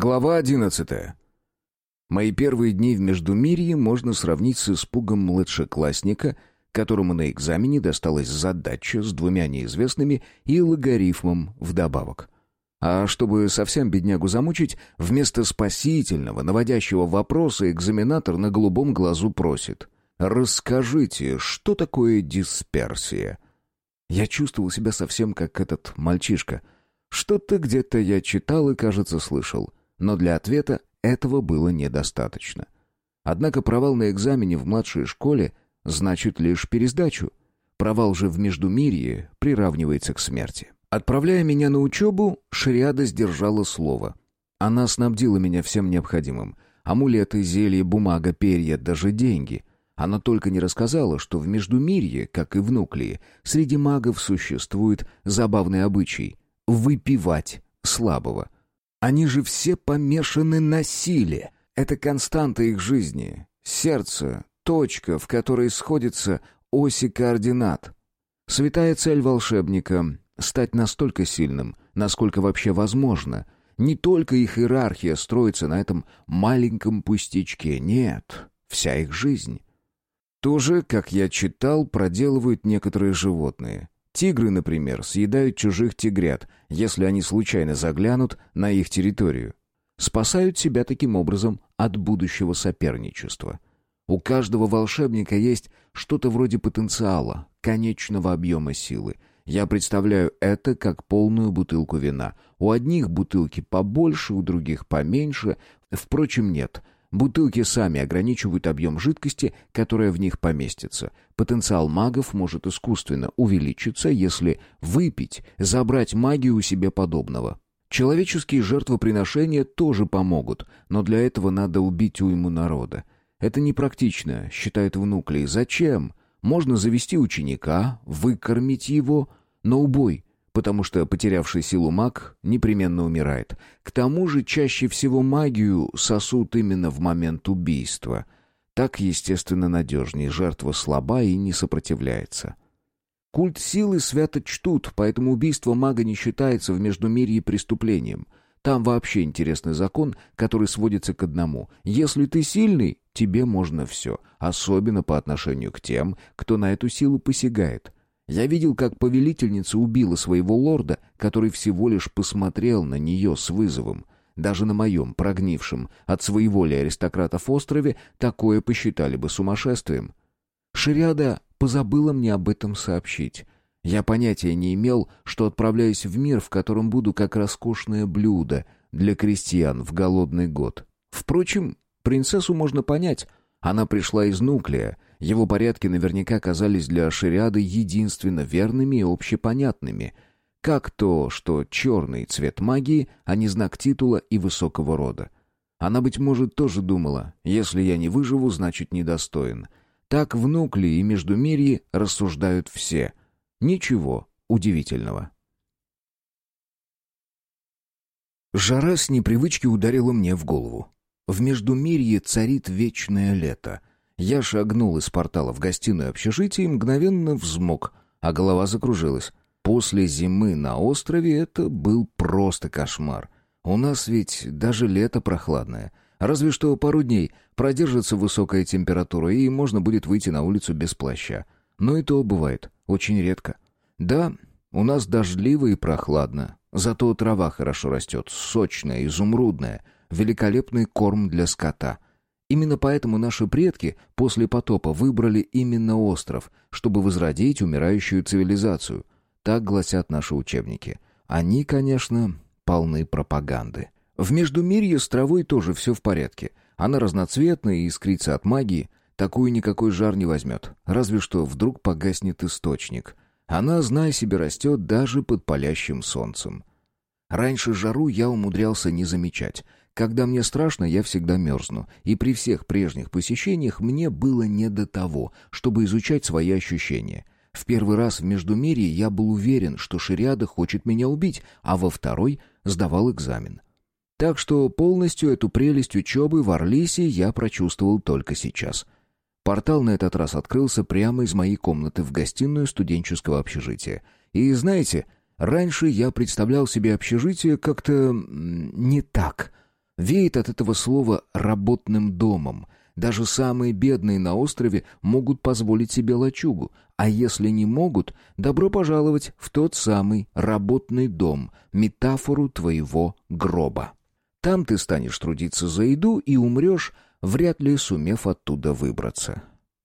Глава одиннадцатая. Мои первые дни в Междумирье можно сравнить с испугом младшеклассника, которому на экзамене досталась задача с двумя неизвестными и логарифмом вдобавок. А чтобы совсем беднягу замучить, вместо спасительного, наводящего вопроса экзаменатор на голубом глазу просит «Расскажите, что такое дисперсия?» Я чувствовал себя совсем как этот мальчишка. Что-то где-то я читал и, кажется, слышал но для ответа этого было недостаточно. Однако провал на экзамене в младшей школе значит лишь пересдачу. Провал же в Междумирье приравнивается к смерти. Отправляя меня на учебу, Шриада сдержала слово. Она снабдила меня всем необходимым. Амулеты, зелья, бумага, перья, даже деньги. Она только не рассказала, что в Междумирье, как и в Нуклее, среди магов существует забавный обычай — выпивать слабого — они же все помешаны на силе. Это константа их жизни. Сердце — точка, в которой сходятся оси координат. Святая цель волшебника — стать настолько сильным, насколько вообще возможно. Не только их иерархия строится на этом маленьком пустячке, нет, вся их жизнь. То же, как я читал, проделывают некоторые животные. Тигры, например, съедают чужих тигрят, если они случайно заглянут на их территорию. Спасают себя таким образом от будущего соперничества. У каждого волшебника есть что-то вроде потенциала, конечного объема силы. Я представляю это как полную бутылку вина. У одних бутылки побольше, у других поменьше. Впрочем, нет — Бутылки сами ограничивают объем жидкости, которая в них поместится. Потенциал магов может искусственно увеличиться, если выпить, забрать магию у себе подобного. Человеческие жертвоприношения тоже помогут, но для этого надо убить уйму народа. Это непрактично, считает внуклей. Зачем? Можно завести ученика, выкормить его, но убой потому что потерявший силу маг непременно умирает. К тому же чаще всего магию сосут именно в момент убийства. Так, естественно, надежнее, жертва слаба и не сопротивляется. Культ силы свято чтут, поэтому убийство мага не считается в Междумирье преступлением. Там вообще интересный закон, который сводится к одному. Если ты сильный, тебе можно все, особенно по отношению к тем, кто на эту силу посягает. Я видел, как повелительница убила своего лорда, который всего лишь посмотрел на нее с вызовом. Даже на моем, прогнившем от своеволия аристократов острове, такое посчитали бы сумасшествием. Шириада позабыла мне об этом сообщить. Я понятия не имел, что отправляюсь в мир, в котором буду как роскошное блюдо для крестьян в голодный год. Впрочем, принцессу можно понять. Она пришла из Нуклея, его порядки наверняка казались для шариады единственно верными и общепонятными, как то, что черный цвет магии, а не знак титула и высокого рода. Она, быть может, тоже думала, если я не выживу, значит недостоин. Так в Нукле и Междумирье рассуждают все. Ничего удивительного. Жара с непривычки ударила мне в голову. В Междумирье царит вечное лето — я шагнул из портала в гостиную общежития и мгновенно взмок, а голова закружилась. После зимы на острове это был просто кошмар. У нас ведь даже лето прохладное. Разве что пару дней продержится высокая температура, и можно будет выйти на улицу без плаща. Но и то бывает, очень редко. Да, у нас дождливо и прохладно. Зато трава хорошо растет, сочная, изумрудная. Великолепный корм для скота — Именно поэтому наши предки после потопа выбрали именно остров, чтобы возродить умирающую цивилизацию. Так гласят наши учебники. Они, конечно, полны пропаганды. В Междумирье с травой тоже все в порядке. Она разноцветная и искрится от магии. Такую никакой жар не возьмет. Разве что вдруг погаснет источник. Она, зная себе, растет даже под палящим солнцем. Раньше жару я умудрялся не замечать. Когда мне страшно, я всегда мерзну, и при всех прежних посещениях мне было не до того, чтобы изучать свои ощущения. В первый раз в Междумирье я был уверен, что Шириада хочет меня убить, а во второй сдавал экзамен. Так что полностью эту прелесть учебы в Орлисе я прочувствовал только сейчас. Портал на этот раз открылся прямо из моей комнаты в гостиную студенческого общежития. И знаете, раньше я представлял себе общежитие как-то не так — Веет от этого слова «работным домом». Даже самые бедные на острове могут позволить себе лачугу, а если не могут, добро пожаловать в тот самый работный дом, метафору твоего гроба. Там ты станешь трудиться за еду и умрешь, вряд ли сумев оттуда выбраться.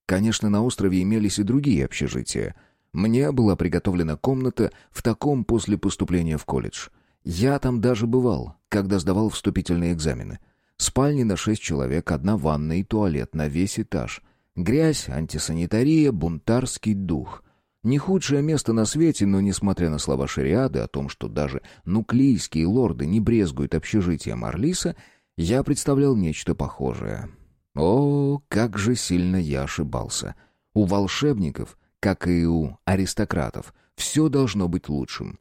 Конечно, на острове имелись и другие общежития. Мне была приготовлена комната в таком после поступления в колледж. Я там даже бывал, когда сдавал вступительные экзамены. Спальни на шесть человек, одна ванна и туалет на весь этаж. Грязь, антисанитария, бунтарский дух. Не худшее место на свете, но, несмотря на слова шариады о том, что даже нуклейские лорды не брезгуют общежитием Арлиса, я представлял нечто похожее. О, как же сильно я ошибался. У волшебников, как и у аристократов, все должно быть лучшим.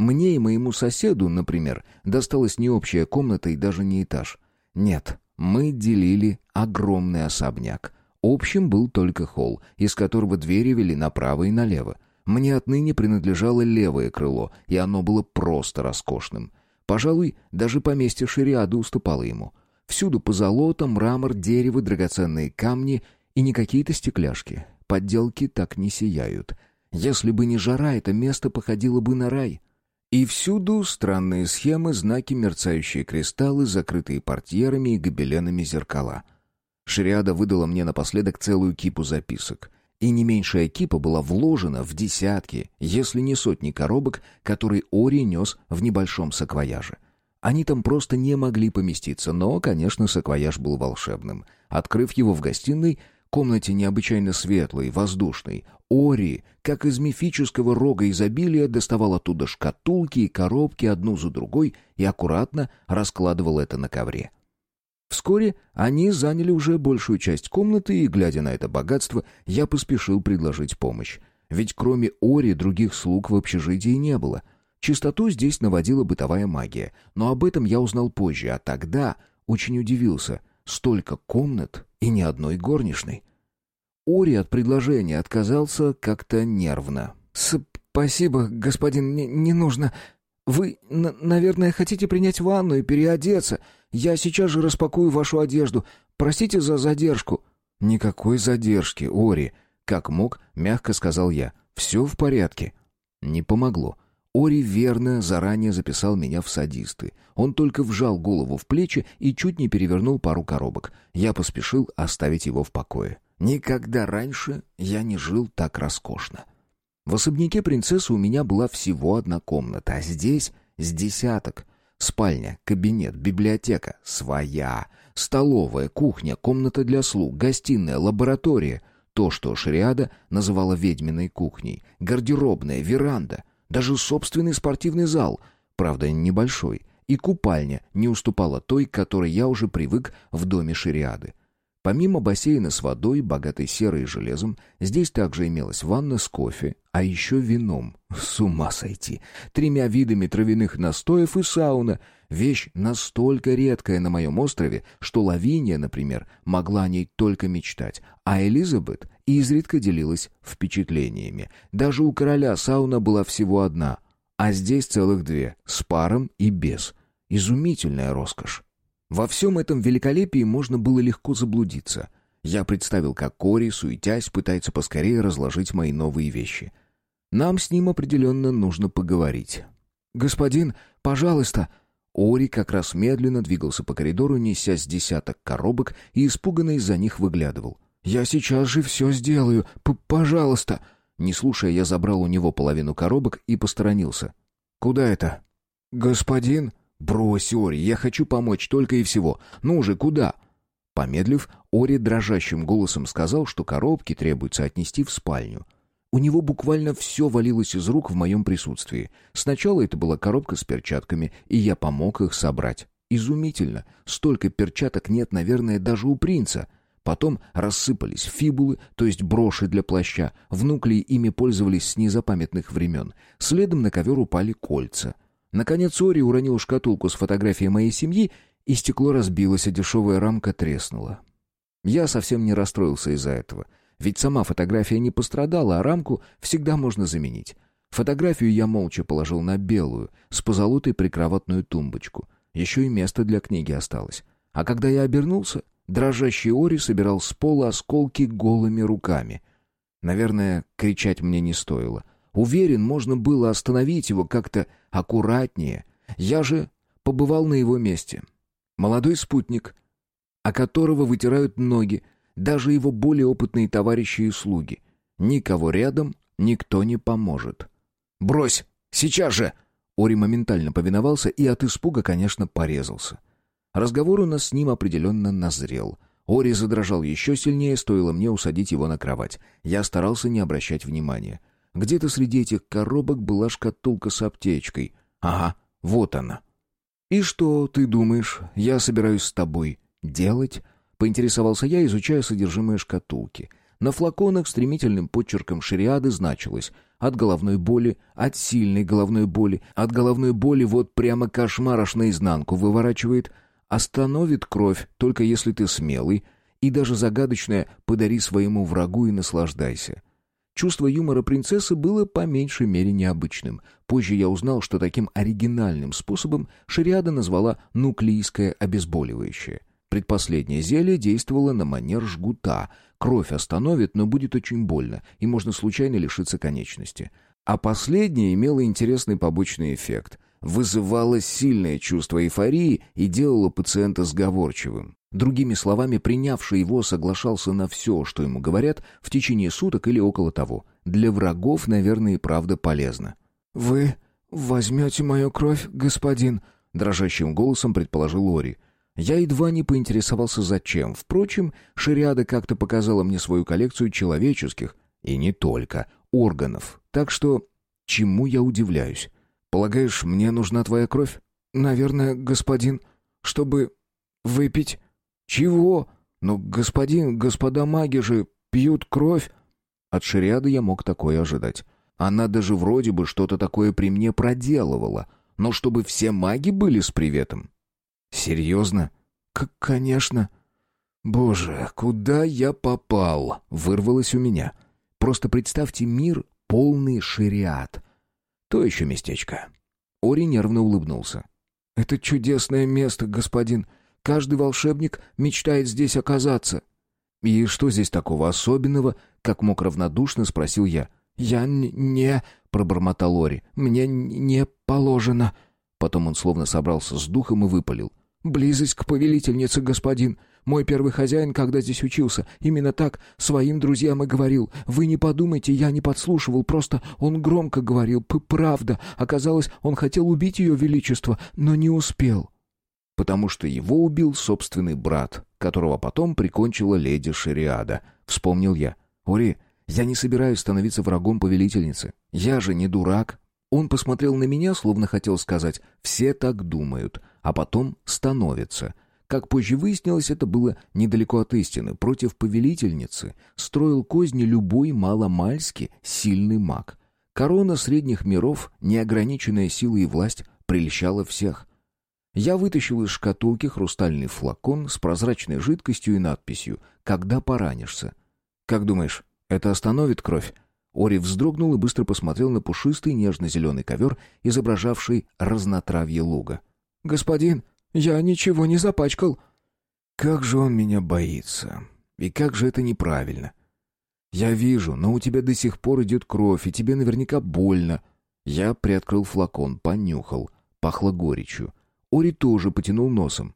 Мне и моему соседу, например, досталась не общая комната и даже не этаж. Нет, мы делили огромный особняк. Общим был только холл, из которого двери вели направо и налево. Мне отныне принадлежало левое крыло, и оно было просто роскошным. Пожалуй, даже поместье шариады уступало ему. Всюду позолота, мрамор, дерево, драгоценные камни и не какие-то стекляшки. Подделки так не сияют. Если бы не жара, это место походило бы на рай. И всюду странные схемы, знаки, мерцающие кристаллы, закрытые портьерами и гобеленами зеркала. Шриада выдала мне напоследок целую кипу записок. И не меньшая кипа была вложена в десятки, если не сотни коробок, которые Ори нес в небольшом саквояже. — они там просто не могли поместиться, но, конечно, саквояж был волшебным. Открыв его в гостиной, комнате необычайно светлой, воздушной, Ори, как из мифического рога изобилия, доставал оттуда шкатулки и коробки одну за другой и аккуратно раскладывал это на ковре. Вскоре они заняли уже большую часть комнаты, и, глядя на это богатство, я поспешил предложить помощь. Ведь кроме Ори других слуг в общежитии не было — Чистоту здесь наводила бытовая магия, но об этом я узнал позже, а тогда очень удивился. Столько комнат и ни одной горничной. Ори от предложения отказался как-то нервно. «Спасибо, господин, не, не нужно. Вы, наверное, хотите принять ванну и переодеться. Я сейчас же распакую вашу одежду. Простите за задержку». «Никакой задержки, Ори», — как мог, мягко сказал я. «Все в порядке». Не помогло. Ори верно заранее записал меня в садисты. Он только вжал голову в плечи и чуть не перевернул пару коробок. Я поспешил оставить его в покое. Никогда раньше я не жил так роскошно. В особняке принцессы у меня была всего одна комната, а здесь с десяток. Спальня, кабинет, библиотека, своя, столовая, кухня, комната для слуг, гостиная, лаборатория. То, что Шриада называла ведьминой кухней, гардеробная, веранда — даже собственный спортивный зал, правда небольшой, и купальня не уступала той, к которой я уже привык в доме Шириады. Помимо бассейна с водой, богатой серой и железом, здесь также имелась ванна с кофе, а еще вином. С ума сойти! Тремя видами травяных настоев и сауна. Вещь настолько редкая на моем острове, что Лавиния, например, могла о ней только мечтать, а Элизабет изредка делилась впечатлениями. Даже у короля сауна была всего одна, а здесь целых две, с паром и без. Изумительная роскошь. Во всем этом великолепии можно было легко заблудиться. Я представил, как Кори, суетясь, пытается поскорее разложить мои новые вещи. Нам с ним определенно нужно поговорить. «Господин, пожалуйста!» Ори как раз медленно двигался по коридору, неся с десяток коробок и испуганно из-за них выглядывал. «Я сейчас же все сделаю! П Пожалуйста!» Не слушая, я забрал у него половину коробок и посторонился. «Куда это?» «Господин...» «Брось, Ори, я хочу помочь только и всего. Ну же, куда?» Помедлив, Ори дрожащим голосом сказал, что коробки требуется отнести в спальню. У него буквально все валилось из рук в моем присутствии. Сначала это была коробка с перчатками, и я помог их собрать. Изумительно. Столько перчаток нет, наверное, даже у принца. Потом рассыпались фибулы, то есть броши для плаща. Внукли ими пользовались с незапамятных времен. Следом на ковер упали кольца — Наконец Ори уронил шкатулку с фотографией моей семьи, и стекло разбилось, а дешевая рамка треснула. Я совсем не расстроился из-за этого, ведь сама фотография не пострадала, а рамку всегда можно заменить. Фотографию я молча положил на белую, с позолотой прикроватную тумбочку. Еще и место для книги осталось. А когда я обернулся, дрожащий Ори собирал с пола осколки голыми руками. Наверное, кричать мне не стоило. Уверен, можно было остановить его как-то аккуратнее. Я же побывал на его месте. Молодой спутник, о которого вытирают ноги, даже его более опытные товарищи и слуги. Никого рядом, никто не поможет. «Брось! Сейчас же!» Ори моментально повиновался и от испуга, конечно, порезался. Разговор у нас с ним определенно назрел. Ори задрожал еще сильнее, стоило мне усадить его на кровать. Я старался не обращать внимания. Где-то среди этих коробок была шкатулка с аптечкой. Ага, вот она. «И что, ты думаешь, я собираюсь с тобой делать?» Поинтересовался я, изучая содержимое шкатулки. На флаконах стремительным подчерком шариады значилось «от головной боли», «от сильной головной боли», «от головной боли вот прямо кошмар аж наизнанку выворачивает», «остановит кровь, только если ты смелый», и даже загадочное «подари своему врагу и наслаждайся». Чувство юмора принцессы было по меньшей мере необычным. Позже я узнал, что таким оригинальным способом шариада назвала «нуклеийское обезболивающее». Предпоследнее зелье действовало на манер жгута. Кровь остановит, но будет очень больно, и можно случайно лишиться конечности. А последнее имело интересный побочный эффект. Вызывало сильное чувство эйфории и делало пациента сговорчивым. Другими словами, принявший его соглашался на все, что ему говорят, в течение суток или около того. Для врагов, наверное, и правда полезно. «Вы возьмете мою кровь, господин?» — дрожащим голосом предположил Лори. Я едва не поинтересовался, зачем. Впрочем, Шариада как-то показала мне свою коллекцию человеческих, и не только, органов. Так что, чему я удивляюсь? Полагаешь, мне нужна твоя кровь? Наверное, господин, чтобы выпить. Чего? Ну, господин, господа маги же пьют кровь. От Шариады я мог такое ожидать. Она даже вроде бы что-то такое при мне проделывала. Но чтобы все маги были с приветом, «Серьезно?» К «Конечно». «Боже, куда я попал?» — вырвалось у меня. «Просто представьте мир, полный шариат. То еще местечко». Ори нервно улыбнулся. «Это чудесное место, господин. Каждый волшебник мечтает здесь оказаться». «И что здесь такого особенного?» — как мог равнодушно спросил я. «Я не...» — пробормотал Ори. «Мне не положено». Потом он словно собрался с духом и выпалил. «Близость к повелительнице, господин. Мой первый хозяин, когда здесь учился, именно так своим друзьям и говорил. Вы не подумайте, я не подслушивал, просто он громко говорил. П Правда. Оказалось, он хотел убить ее величество, но не успел». Потому что его убил собственный брат, которого потом прикончила леди Шариада. Вспомнил я. «Ори, я не собираюсь становиться врагом повелительницы. Я же не дурак». Он посмотрел на меня, словно хотел сказать «все так думают», а потом становится. Как позже выяснилось, это было недалеко от истины. Против повелительницы строил козни любой маломальски сильный маг. Корона средних миров, неограниченная сила и власть, прельщала всех. Я вытащил из шкатулки хрустальный флакон с прозрачной жидкостью и надписью «Когда поранишься». «Как думаешь, это остановит кровь?» Ори вздрогнул и быстро посмотрел на пушистый нежно-зеленый ковер, изображавший разнотравье луга. «Господин, я ничего не запачкал». «Как же он меня боится! И как же это неправильно!» «Я вижу, но у тебя до сих пор идет кровь, и тебе наверняка больно». Я приоткрыл флакон, понюхал. Пахло горечью. Ори тоже потянул носом.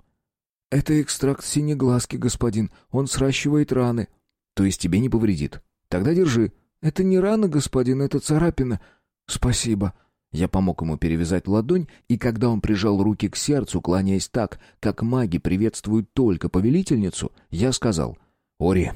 «Это экстракт синеглазки, господин. Он сращивает раны». «То есть тебе не повредит? Тогда держи». «Это не рана, господин, это царапина. Спасибо». Я помог ему перевязать ладонь, и когда он прижал руки к сердцу, кланяясь так, как маги приветствуют только повелительницу, я сказал, «Ори,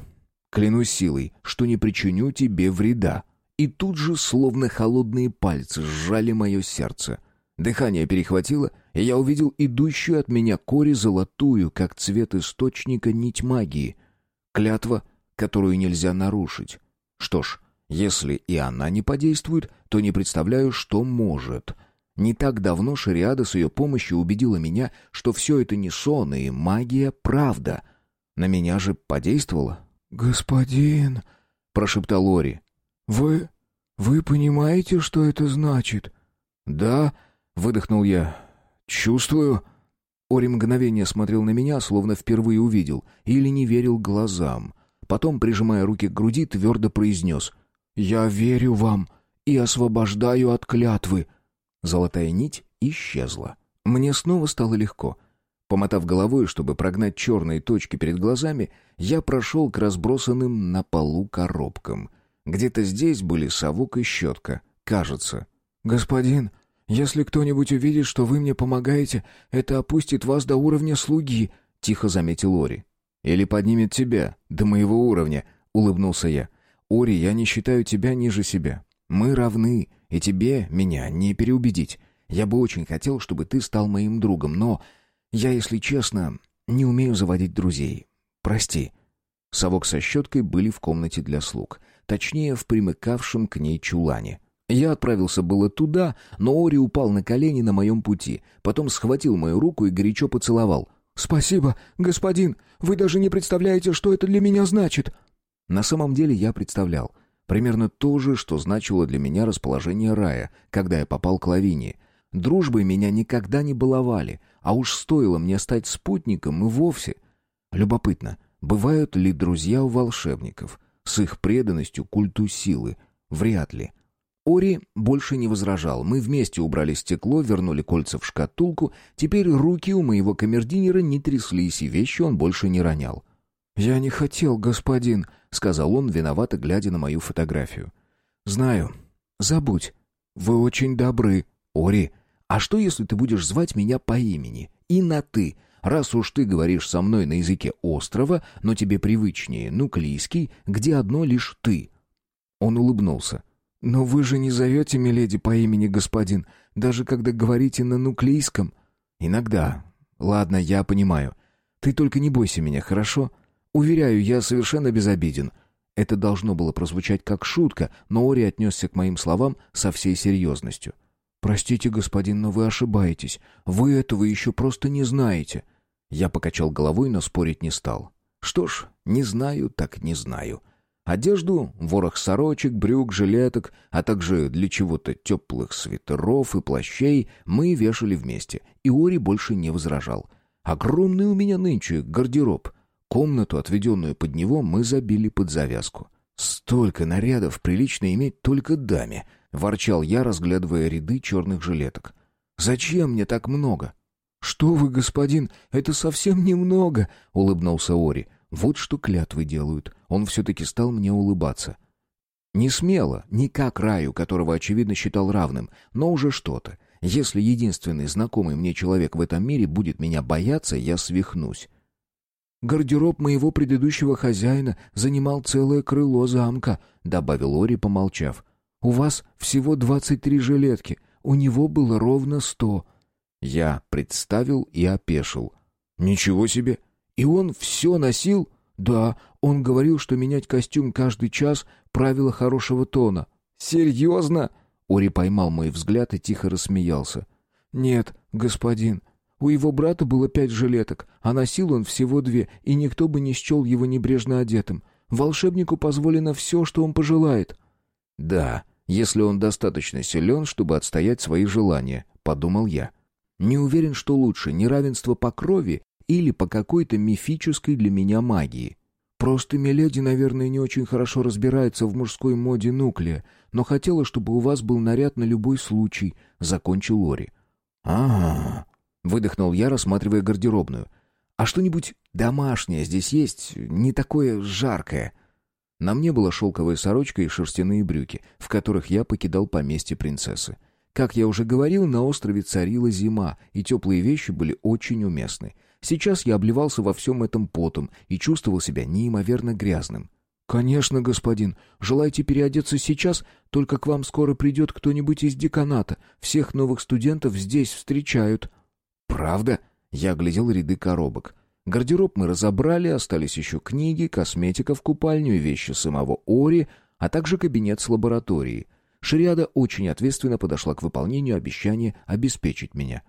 клянусь силой, что не причиню тебе вреда». И тут же, словно холодные пальцы, сжали мое сердце. Дыхание перехватило, и я увидел идущую от меня кори золотую, как цвет источника, нить магии. Клятва, которую нельзя нарушить. Что ж, если и она не подействует, то не представляю, что может. Не так давно Шариада с ее помощью убедила меня, что все это не сон и магия — правда. На меня же подействовало. «Господин», — прошептал Ори, — «вы... вы понимаете, что это значит?» «Да», — выдохнул я, — «чувствую». Ори мгновение смотрел на меня, словно впервые увидел, или не верил глазам. Потом, прижимая руки к груди, твердо произнес «Я верю вам и освобождаю от клятвы». Золотая нить исчезла. Мне снова стало легко. Помотав головой, чтобы прогнать черные точки перед глазами, я прошел к разбросанным на полу коробкам. Где-то здесь были совок и щетка, кажется. «Господин, если кто-нибудь увидит, что вы мне помогаете, это опустит вас до уровня слуги», — тихо заметил Ори. «Или поднимет тебя до моего уровня», — улыбнулся я. «Ори, я не считаю тебя ниже себя. Мы равны, и тебе меня не переубедить. Я бы очень хотел, чтобы ты стал моим другом, но я, если честно, не умею заводить друзей. Прости». Совок со щеткой были в комнате для слуг. Точнее, в примыкавшем к ней чулане. Я отправился было туда, но Ори упал на колени на моем пути, потом схватил мою руку и горячо поцеловал. «Спасибо, господин! Вы даже не представляете, что это для меня значит!» На самом деле я представлял. Примерно то же, что значило для меня расположение рая, когда я попал к Лавине. Дружбой меня никогда не баловали, а уж стоило мне стать спутником и вовсе. Любопытно, бывают ли друзья у волшебников? С их преданностью культу силы? Вряд ли. Ори больше не возражал. Мы вместе убрали стекло, вернули кольца в шкатулку. Теперь руки у моего камердинера не тряслись, и вещи он больше не ронял. «Я не хотел, господин», — сказал он, виновато глядя на мою фотографию. «Знаю. Забудь. Вы очень добры, Ори. А что, если ты будешь звать меня по имени? И на «ты», раз уж ты говоришь со мной на языке острова, но тебе привычнее нуклийский, где одно лишь «ты». Он улыбнулся. «Но вы же не зовете Миледи по имени господин, даже когда говорите на нуклейском?» «Иногда. Ладно, я понимаю. Ты только не бойся меня, хорошо? Уверяю, я совершенно безобиден». Это должно было прозвучать как шутка, но Ори отнесся к моим словам со всей серьезностью. «Простите, господин, но вы ошибаетесь. Вы этого еще просто не знаете». Я покачал головой, но спорить не стал. «Что ж, не знаю, так не знаю. Одежду, ворох сорочек, брюк, жилеток, а также для чего-то теплых свитеров и плащей мы вешали вместе, и Ори больше не возражал. Огромный у меня нынче гардероб. Комнату, отведенную под него, мы забили под завязку. «Столько нарядов прилично иметь только даме», — ворчал я, разглядывая ряды черных жилеток. «Зачем мне так много?» «Что вы, господин, это совсем немного», — улыбнулся Ори. Вот что клятвы делают. Он все-таки стал мне улыбаться. Не смело, не как Раю, которого, очевидно, считал равным, но уже что-то. Если единственный знакомый мне человек в этом мире будет меня бояться, я свихнусь. «Гардероб моего предыдущего хозяина занимал целое крыло замка», — добавил Ори, помолчав. «У вас всего двадцать три жилетки, у него было ровно сто». Я представил и опешил. «Ничего себе! И он все носил? Да, он говорил, что менять костюм каждый час — правило хорошего тона. Серьезно? Ори поймал мой взгляд и тихо рассмеялся. Нет, господин, у его брата было пять жилеток, а носил он всего две, и никто бы не счел его небрежно одетым. Волшебнику позволено все, что он пожелает. Да, если он достаточно силен, чтобы отстоять свои желания, подумал я. Не уверен, что лучше неравенство по крови или по какой-то мифической для меня магии. Просто Миледи, наверное, не очень хорошо разбирается в мужской моде нуклея, но хотела, чтобы у вас был наряд на любой случай», — закончил Лори. а, выдохнул я, рассматривая гардеробную. «А что-нибудь домашнее здесь есть, не такое жаркое?» На мне была шелковая сорочка и шерстяные брюки, в которых я покидал поместье принцессы. Как я уже говорил, на острове царила зима, и теплые вещи были очень уместны. Сейчас я обливался во всем этом потом и чувствовал себя неимоверно грязным. «Конечно, господин. Желаете переодеться сейчас? Только к вам скоро придет кто-нибудь из деканата. Всех новых студентов здесь встречают». «Правда?» Я оглядел ряды коробок. Гардероб мы разобрали, остались еще книги, косметика в купальню и вещи самого Ори, а также кабинет с лабораторией. Шриада очень ответственно подошла к выполнению обещания обеспечить меня.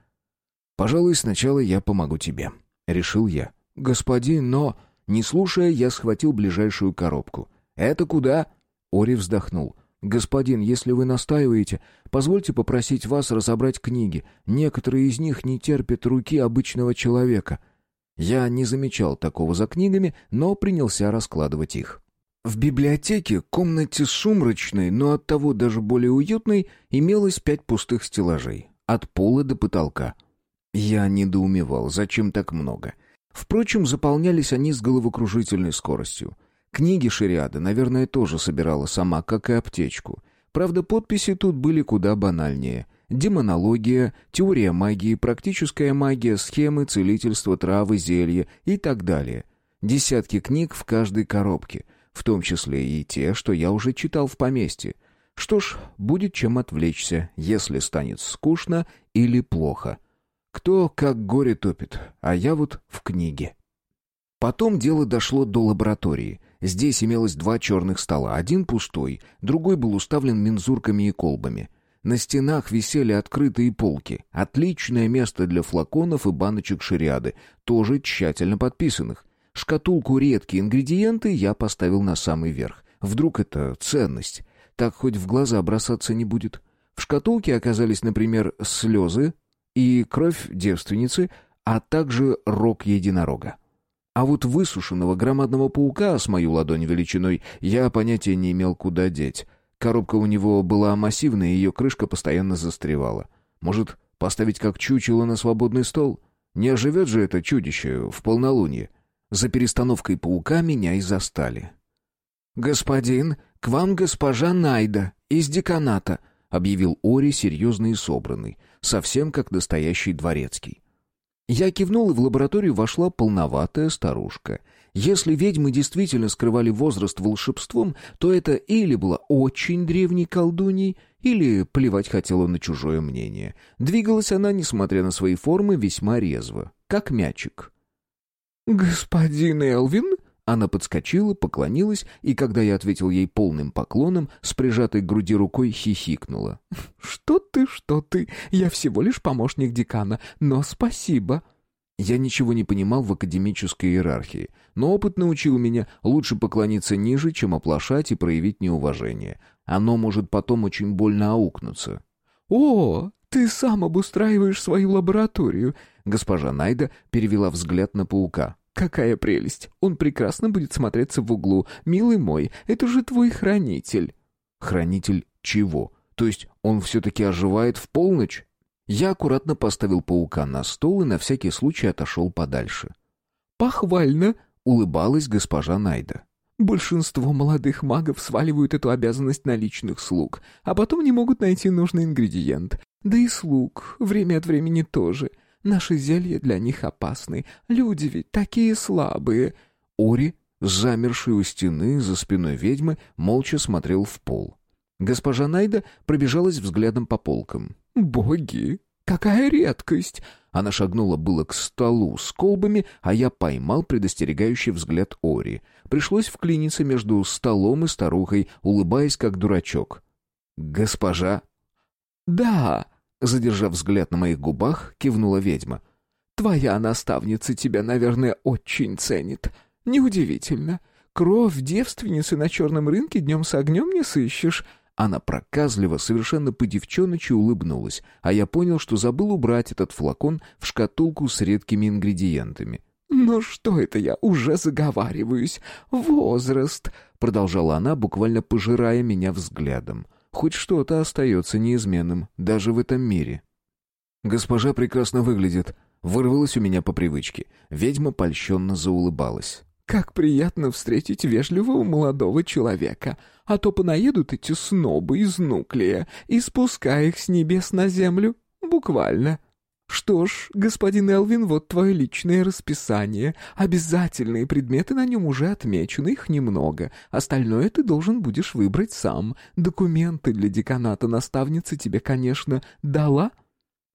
«Пожалуй, сначала я помогу тебе», — решил я. «Господин, но...» Не слушая, я схватил ближайшую коробку. «Это куда?» Ори вздохнул. «Господин, если вы настаиваете, позвольте попросить вас разобрать книги. Некоторые из них не терпят руки обычного человека». Я не замечал такого за книгами, но принялся раскладывать их. В библиотеке, комнате сумрачной, но оттого даже более уютной, имелось пять пустых стеллажей, от пола до потолка. Я недоумевал, зачем так много. Впрочем, заполнялись они с головокружительной скоростью. Книги шариада, наверное, тоже собирала сама, как и аптечку. Правда, подписи тут были куда банальнее. Демонология, теория магии, практическая магия, схемы, целительство, травы, зелья и так далее. Десятки книг в каждой коробке — в том числе и те, что я уже читал в поместье. Что ж, будет чем отвлечься, если станет скучно или плохо. Кто как горе топит, а я вот в книге. Потом дело дошло до лаборатории. Здесь имелось два черных стола, один пустой, другой был уставлен мензурками и колбами. На стенах висели открытые полки. Отличное место для флаконов и баночек шариады, тоже тщательно подписанных. Шкатулку «Редкие ингредиенты» я поставил на самый верх. Вдруг это ценность. Так хоть в глаза бросаться не будет. В шкатулке оказались, например, слезы и кровь девственницы, а также рог единорога. А вот высушенного громадного паука с мою ладонь величиной я понятия не имел, куда деть. Коробка у него была массивная, и ее крышка постоянно застревала. Может, поставить как чучело на свободный стол? Не оживет же это чудище в полнолуние? За перестановкой паука меня и застали. «Господин, к вам госпожа Найда из деканата», — объявил Ори серьезный и собранный, совсем как настоящий дворецкий. Я кивнул, и в лабораторию вошла полноватая старушка. Если ведьмы действительно скрывали возраст волшебством, то это или была очень древней колдуньей, или плевать хотела на чужое мнение. Двигалась она, несмотря на свои формы, весьма резво, как мячик. «Господин Элвин?» Она подскочила, поклонилась, и когда я ответил ей полным поклоном, с прижатой к груди рукой хихикнула. «Что ты, что ты? Я всего лишь помощник декана, но спасибо!» Я ничего не понимал в академической иерархии, но опыт научил меня лучше поклониться ниже, чем оплошать и проявить неуважение. Оно может потом очень больно аукнуться. «О, ты сам обустраиваешь свою лабораторию!» Госпожа Найда перевела взгляд на паука. Какая прелесть! Он прекрасно будет смотреться в углу. Милый мой, это же твой хранитель. Хранитель чего? То есть он все-таки оживает в полночь? Я аккуратно поставил паука на стол и на всякий случай отошел подальше. «Похвально!» — улыбалась госпожа Найда. «Большинство молодых магов сваливают эту обязанность на личных слуг, а потом не могут найти нужный ингредиент. Да и слуг время от времени тоже. Наши зелья для них опасны. Люди ведь такие слабые». Ори, замерший у стены за спиной ведьмы, молча смотрел в пол. Госпожа Найда пробежалась взглядом по полкам. «Боги! Какая редкость!» Она шагнула было к столу с колбами, а я поймал предостерегающий взгляд Ори. Пришлось вклиниться между столом и старухой, улыбаясь как дурачок. «Госпожа?» «Да!» Задержав взгляд на моих губах, кивнула ведьма. «Твоя наставница тебя, наверное, очень ценит. Неудивительно. Кровь девственницы на черном рынке днем с огнем не сыщешь». Она проказливо, совершенно по-девчоночи улыбнулась, а я понял, что забыл убрать этот флакон в шкатулку с редкими ингредиентами. «Ну что это я уже заговариваюсь? Возраст!» — продолжала она, буквально пожирая меня взглядом. — Хоть что-то остается неизменным, даже в этом мире. «Госпожа прекрасно выглядит», — вырвалось у меня по привычке. Ведьма польщенно заулыбалась. «Как приятно встретить вежливого молодого человека, а то понаедут эти снобы из Нуклея и спуская их с небес на землю. Буквально». «Что ж, господин Элвин, вот твое личное расписание. Обязательные предметы на нем уже отмечены, их немного. Остальное ты должен будешь выбрать сам. Документы для деканата наставница тебе, конечно, дала?»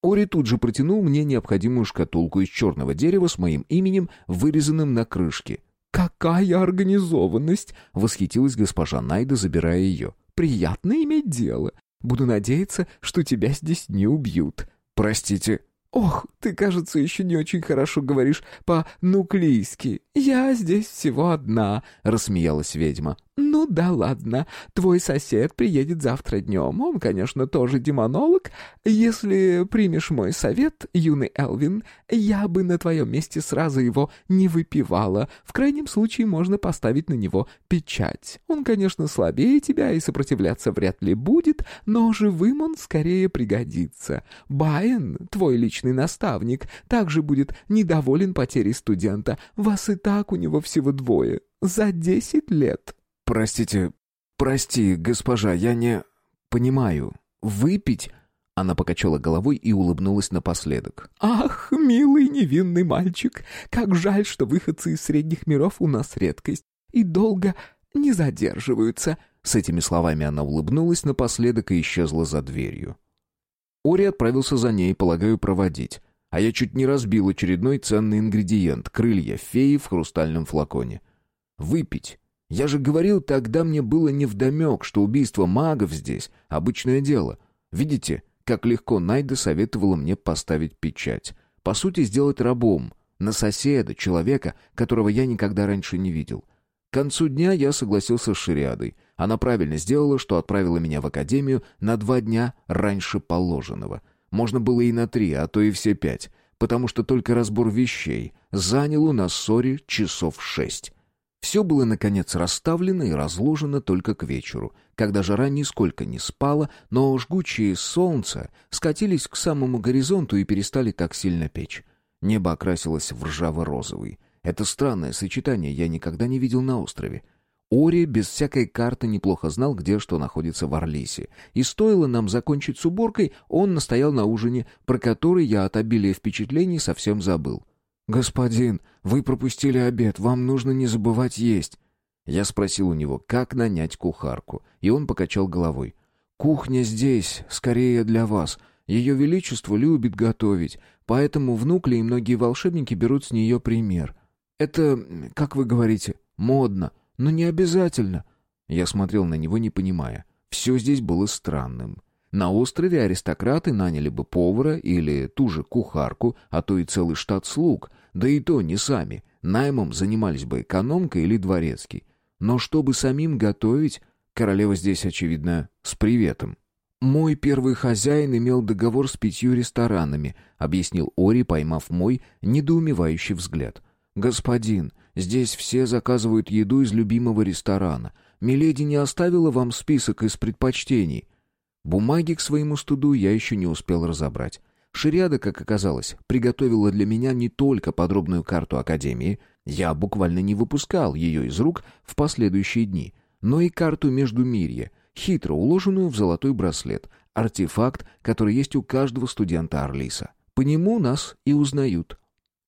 Ори тут же протянул мне необходимую шкатулку из черного дерева с моим именем, вырезанным на крышке. «Какая организованность!» — восхитилась госпожа Найда, забирая ее. «Приятно иметь дело. Буду надеяться, что тебя здесь не убьют». «Простите», «Ох, ты, кажется, еще не очень хорошо говоришь по-нуклийски. Я здесь всего одна», — рассмеялась ведьма. «Ну да ладно, твой сосед приедет завтра днем. Он, конечно, тоже демонолог. Если примешь мой совет, юный Элвин, я бы на твоем месте сразу его не выпивала. В крайнем случае можно поставить на него печать. Он, конечно, слабее тебя и сопротивляться вряд ли будет, но живым он скорее пригодится. Байен, твой личный наставник, также будет недоволен потерей студента. Вас и так у него всего двое. За десять лет». «Простите, прости, госпожа, я не... понимаю. Выпить...» Она покачала головой и улыбнулась напоследок. «Ах, милый невинный мальчик, как жаль, что выходцы из средних миров у нас редкость и долго не задерживаются». С этими словами она улыбнулась напоследок и исчезла за дверью. Ори отправился за ней, полагаю, проводить. А я чуть не разбил очередной ценный ингредиент — крылья феи в хрустальном флаконе. Выпить я же говорил, тогда мне было невдомек, что убийство магов здесь — обычное дело. Видите, как легко Найда советовала мне поставить печать. По сути, сделать рабом. На соседа, человека, которого я никогда раньше не видел. К концу дня я согласился с Шириадой. Она правильно сделала, что отправила меня в академию на два дня раньше положенного. Можно было и на три, а то и все пять, потому что только разбор вещей занял у нас ссоре часов шесть. Все было, наконец, расставлено и разложено только к вечеру, когда жара нисколько не спала, но жгучие солнца скатились к самому горизонту и перестали так сильно печь. Небо окрасилось в ржаво-розовый. Это странное сочетание я никогда не видел на острове. Ори без всякой карты неплохо знал, где что находится в Орлисе. И стоило нам закончить с уборкой, он настоял на ужине, про который я от обилия впечатлений совсем забыл. «Господин, вы пропустили обед, вам нужно не забывать есть». Я спросил у него, как нанять кухарку, и он покачал головой. «Кухня здесь, скорее для вас. Ее Величество любит готовить, поэтому внукли и многие волшебники берут с нее пример. Это, как вы говорите, модно, но не обязательно». Я смотрел на него, не понимая. Все здесь было странным. На острове аристократы наняли бы повара или ту же кухарку, а то и целый штат слуг, да и то не сами. Наймом занимались бы экономка или дворецкий. Но чтобы самим готовить, королева здесь, очевидно, с приветом. «Мой первый хозяин имел договор с пятью ресторанами», — объяснил Ори, поймав мой недоумевающий взгляд. «Господин, здесь все заказывают еду из любимого ресторана. Миледи не оставила вам список из предпочтений?» Бумаги к своему студу я еще не успел разобрать. Шириада, как оказалось, приготовила для меня не только подробную карту Академии, я буквально не выпускал ее из рук в последующие дни, но и карту Междумирья, хитро уложенную в золотой браслет, артефакт, который есть у каждого студента Арлиса. По нему нас и узнают.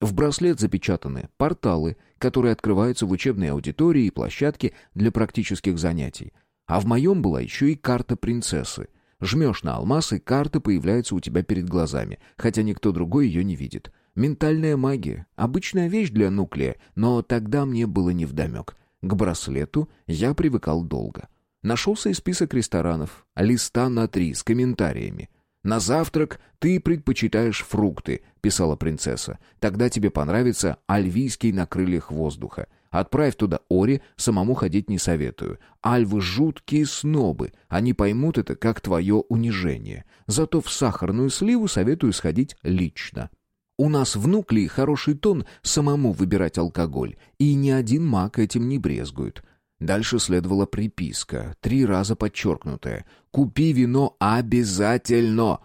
В браслет запечатаны порталы, которые открываются в учебной аудитории и площадке для практических занятий. А в моем была еще и карта принцессы — Жмешь на алмаз, и карта появляется у тебя перед глазами, хотя никто другой ее не видит. Ментальная магия. Обычная вещь для нуклея, но тогда мне было невдомек. К браслету я привыкал долго. Нашелся и список ресторанов, листа на три с комментариями. «На завтрак ты предпочитаешь фрукты», — писала принцесса. «Тогда тебе понравится альвийский на крыльях воздуха. Отправь туда Ори, самому ходить не советую. Альвы жуткие снобы, они поймут это как твое унижение. Зато в сахарную сливу советую сходить лично. У нас в Нуклии хороший тон самому выбирать алкоголь, и ни один маг этим не брезгует. Дальше следовала приписка, три раза подчеркнутая. «Купи вино обязательно!»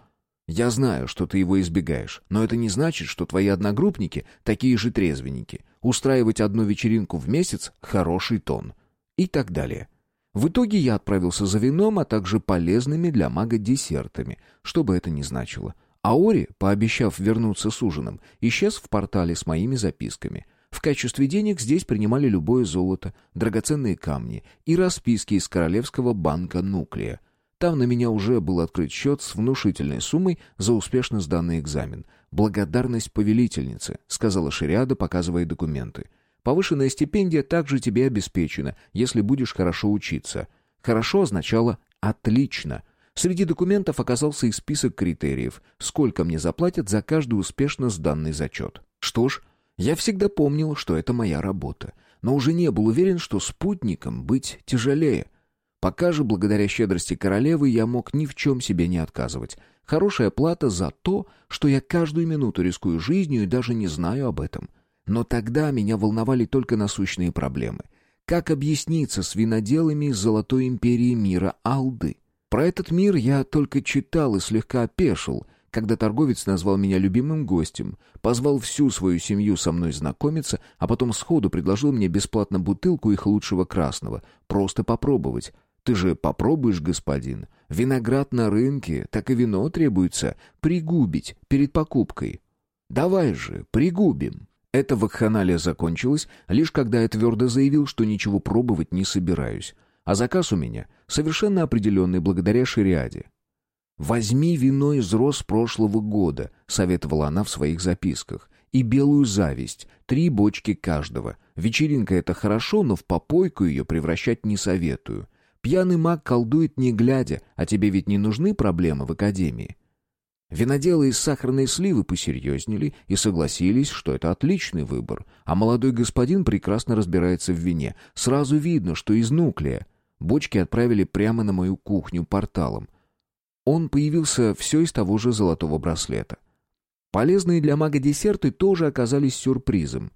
Я знаю, что ты его избегаешь, но это не значит, что твои одногруппники такие же трезвенники. Устраивать одну вечеринку в месяц — хороший тон. И так далее. В итоге я отправился за вином, а также полезными для мага десертами, что бы это ни значило. Аори, пообещав вернуться с ужином, исчез в портале с моими записками. В качестве денег здесь принимали любое золото, драгоценные камни и расписки из Королевского банка «Нуклея». Там на меня уже был открыт счет с внушительной суммой за успешно сданный экзамен. «Благодарность повелительнице», — сказала Шириада, показывая документы. «Повышенная стипендия также тебе обеспечена, если будешь хорошо учиться». «Хорошо» означало «отлично». Среди документов оказался и список критериев, сколько мне заплатят за каждый успешно сданный зачет. Что ж, я всегда помнил, что это моя работа. но уже не был уверен, что спутником быть тяжелее. Пока же, благодаря щедрости королевы, я мог ни в чем себе не отказывать. Хорошая плата за то, что я каждую минуту рискую жизнью и даже не знаю об этом. Но тогда меня волновали только насущные проблемы. Как объясниться с виноделами из Золотой империи мира Алды? Про этот мир я только читал и слегка опешил, когда торговец назвал меня любимым гостем, позвал всю свою семью со мной знакомиться, а потом сходу предложил мне бесплатно бутылку их лучшего красного, просто попробовать. Ты же попробуешь, господин. Виноград на рынке, так и вино требуется пригубить перед покупкой. Давай же, пригубим. Эта вакханалия закончилась, лишь когда я твердо заявил, что ничего пробовать не собираюсь. А заказ у меня совершенно определенный благодаря шариаде. «Возьми вино из роз прошлого года», — советовала она в своих записках, «и белую зависть, три бочки каждого. Вечеринка — это хорошо, но в попойку ее превращать не советую. Пьяный маг колдует не глядя, а тебе ведь не нужны проблемы в академии. Виноделы из сахарной сливы посерьезнели и согласились, что это отличный выбор, а молодой господин прекрасно разбирается в вине. Сразу видно, что из нуклея. Бочки отправили прямо на мою кухню порталом. Он появился все из того же золотого браслета. Полезные для мага десерты тоже оказались сюрпризом.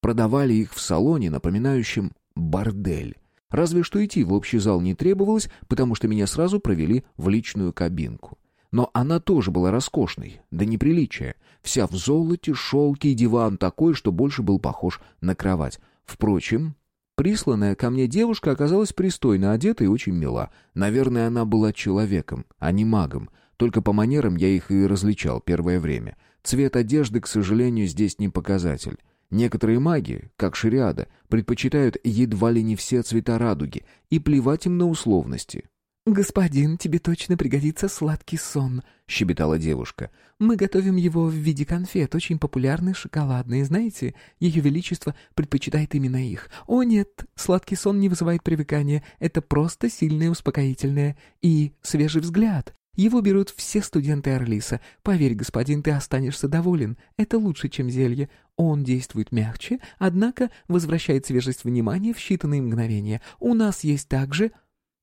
Продавали их в салоне, напоминающем бордель. Разве что идти в общий зал не требовалось, потому что меня сразу провели в личную кабинку. Но она тоже была роскошной, до неприличия. Вся в золоте, шелке и диван такой, что больше был похож на кровать. Впрочем, присланная ко мне девушка оказалась пристойно одета и очень мила. Наверное, она была человеком, а не магом. Только по манерам я их и различал первое время. Цвет одежды, к сожалению, здесь не показатель. Некоторые маги, как шариада, предпочитают едва ли не все цвета радуги и плевать им на условности. «Господин, тебе точно пригодится сладкий сон», — щебетала девушка. «Мы готовим его в виде конфет, очень популярные, шоколадные. Знаете, Ее Величество предпочитает именно их. О нет, сладкий сон не вызывает привыкания. Это просто сильное успокоительное. И свежий взгляд. Его берут все студенты Орлиса. Поверь, господин, ты останешься доволен. Это лучше, чем зелье. Он действует мягче, однако возвращает свежесть внимания в считанные мгновения. У нас есть также...»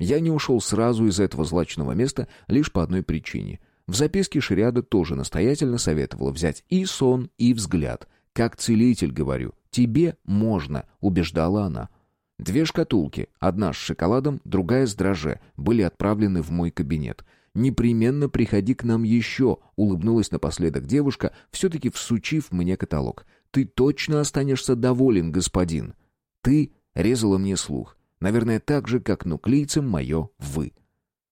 Я не ушел сразу из этого злачного места лишь по одной причине. В записке Шриада тоже настоятельно советовала взять и сон, и взгляд. «Как целитель, говорю, тебе можно», — убеждала она. Две шкатулки, одна с шоколадом, другая с дрожже, были отправлены в мой кабинет — «Непременно приходи к нам еще», — улыбнулась напоследок девушка, все-таки всучив мне каталог. «Ты точно останешься доволен, господин». «Ты» резала мне слух. Наверное, так же, как нуклейцам мое «вы».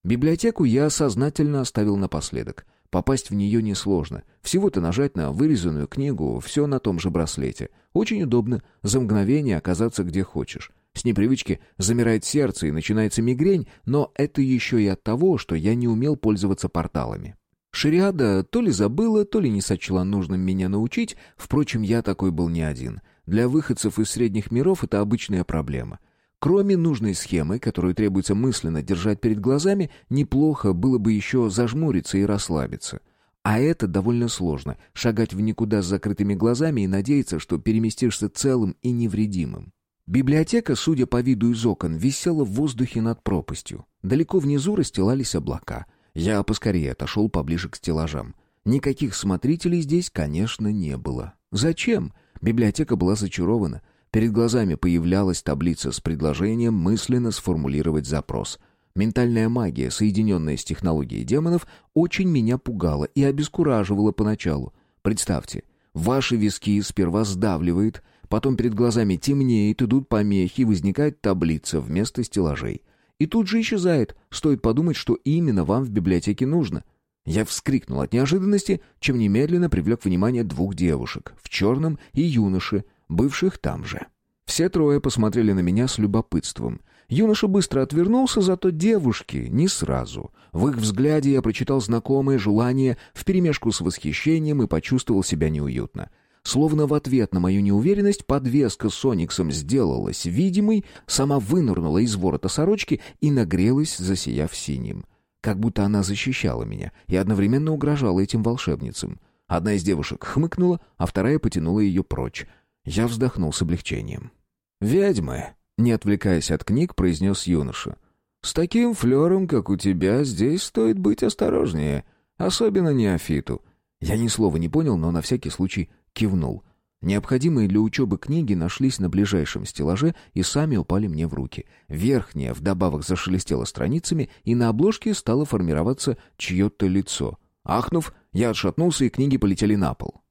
Библиотеку я сознательно оставил напоследок. Попасть в нее несложно. Всего-то нажать на вырезанную книгу, все на том же браслете. Очень удобно, за мгновение оказаться где хочешь. С непривычки замирает сердце и начинается мигрень, но это еще и от того, что я не умел пользоваться порталами. Шариада то ли забыла, то ли не сочла нужным меня научить, впрочем, я такой был не один. Для выходцев из средних миров это обычная проблема. Кроме нужной схемы, которую требуется мысленно держать перед глазами, неплохо было бы еще зажмуриться и расслабиться. А это довольно сложно — шагать в никуда с закрытыми глазами и надеяться, что переместишься целым и невредимым. Библиотека, судя по виду из окон, висела в воздухе над пропастью. Далеко внизу расстилались облака. Я поскорее отошел поближе к стеллажам. Никаких смотрителей здесь, конечно, не было. Зачем? Библиотека была зачарована. Перед глазами появлялась таблица с предложением мысленно сформулировать запрос. Ментальная магия, соединенная с технологией демонов, очень меня пугала и обескураживала поначалу. Представьте, ваши виски сперва сдавливает, Потом перед глазами темнеет, идут помехи, возникает таблица вместо стеллажей. И тут же исчезает, стоит подумать, что именно вам в библиотеке нужно. Я вскрикнул от неожиданности, чем немедленно привлек внимание двух девушек, в черном и юноши, бывших там же. Все трое посмотрели на меня с любопытством. Юноша быстро отвернулся, зато девушки не сразу. В их взгляде я прочитал знакомое желание вперемешку с восхищением и почувствовал себя неуютно. Словно в ответ на мою неуверенность подвеска с Ониксом сделалась видимой, сама вынырнула из ворота сорочки и нагрелась, засияв синим. Как будто она защищала меня и одновременно угрожала этим волшебницам. Одна из девушек хмыкнула, а вторая потянула ее прочь. Я вздохнул с облегчением. «Ведьмы», — не отвлекаясь от книг, произнес юноша. «С таким флером, как у тебя, здесь стоит быть осторожнее, особенно неофиту». Я ни слова не понял, но на всякий случай кивнул. Необходимые для учебы книги нашлись на ближайшем стеллаже и сами упали мне в руки. Верхняя вдобавок зашелестела страницами, и на обложке стало формироваться чье-то лицо. Ахнув, я отшатнулся, и книги полетели на пол.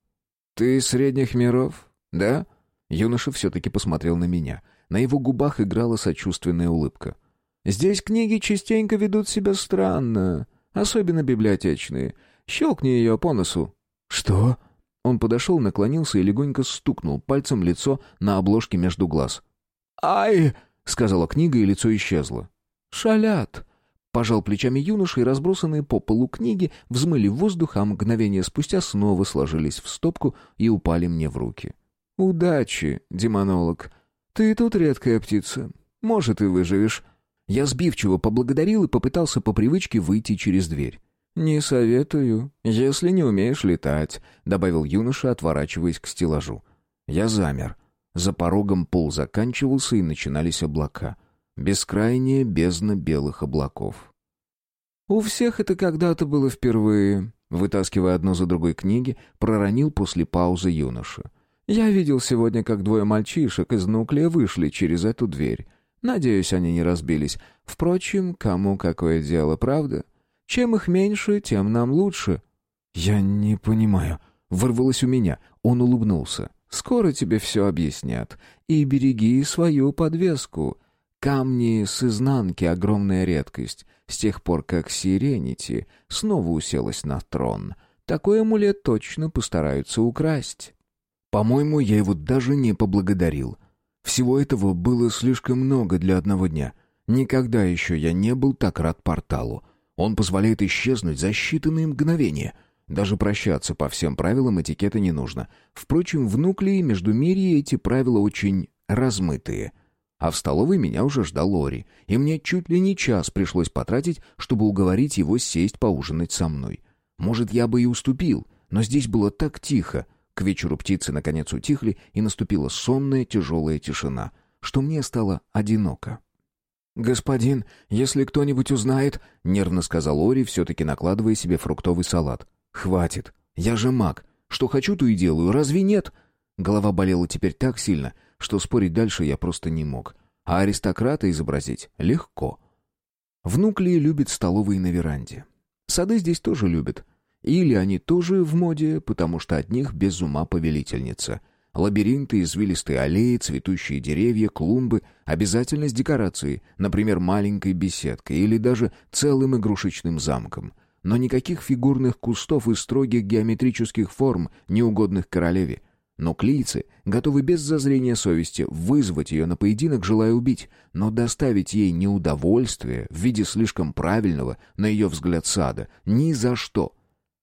«Ты средних миров, да?» Юноша все-таки посмотрел на меня. На его губах играла сочувственная улыбка. «Здесь книги частенько ведут себя странно, особенно библиотечные. Щелкни ее по носу». «Что?» Он подошел, наклонился и легонько стукнул пальцем лицо на обложке между глаз. «Ай!» — сказала книга, и лицо исчезло. «Шалят!» Пожал плечами юноша, и разбросанные по полу книги взмыли в воздух, а мгновение спустя снова сложились в стопку и упали мне в руки. «Удачи, демонолог. Ты тут редкая птица. Может, и выживешь». Я сбивчиво поблагодарил и попытался по привычке выйти через дверь. «Не советую, если не умеешь летать», — добавил юноша, отворачиваясь к стеллажу. Я замер. За порогом пол заканчивался, и начинались облака. Бескрайняя бездна белых облаков. «У всех это когда-то было впервые», — вытаскивая одну за другой книги, проронил после паузы юноша. «Я видел сегодня, как двое мальчишек из нуклея вышли через эту дверь. Надеюсь, они не разбились. Впрочем, кому какое дело, правда?» Чем их меньше, тем нам лучше». «Я не понимаю», — вырвалось у меня. Он улыбнулся. «Скоро тебе все объяснят. И береги свою подвеску. Камни с изнанки — огромная редкость. С тех пор, как Сиренити снова уселась на трон. Такой амулет точно постараются украсть». По-моему, я его даже не поблагодарил. Всего этого было слишком много для одного дня. Никогда еще я не был так рад порталу. Он позволяет исчезнуть за считанные мгновения. Даже прощаться по всем правилам этикета не нужно. Впрочем, в Нуклеи между Междумирье эти правила очень размытые. А в столовой меня уже ждал Лори, и мне чуть ли не час пришлось потратить, чтобы уговорить его сесть поужинать со мной. Может, я бы и уступил, но здесь было так тихо. К вечеру птицы наконец утихли, и наступила сонная тяжелая тишина, что мне стало одиноко. «Господин, если кто-нибудь узнает...» — нервно сказал Ори, все-таки накладывая себе фруктовый салат. «Хватит. Я же маг. Что хочу, то и делаю. Разве нет?» Голова болела теперь так сильно, что спорить дальше я просто не мог. А аристократа изобразить легко. Внукли любят столовые на веранде. Сады здесь тоже любят. Или они тоже в моде, потому что от них без ума повелительница — Лабиринты, извилистые аллеи, цветущие деревья, клумбы, обязательно с декорацией, например, маленькой беседкой или даже целым игрушечным замком. Но никаких фигурных кустов и строгих геометрических форм, неугодных королеве. Но клийцы готовы без зазрения совести вызвать ее на поединок, желая убить, но доставить ей неудовольствие в виде слишком правильного, на ее взгляд, сада, ни за что.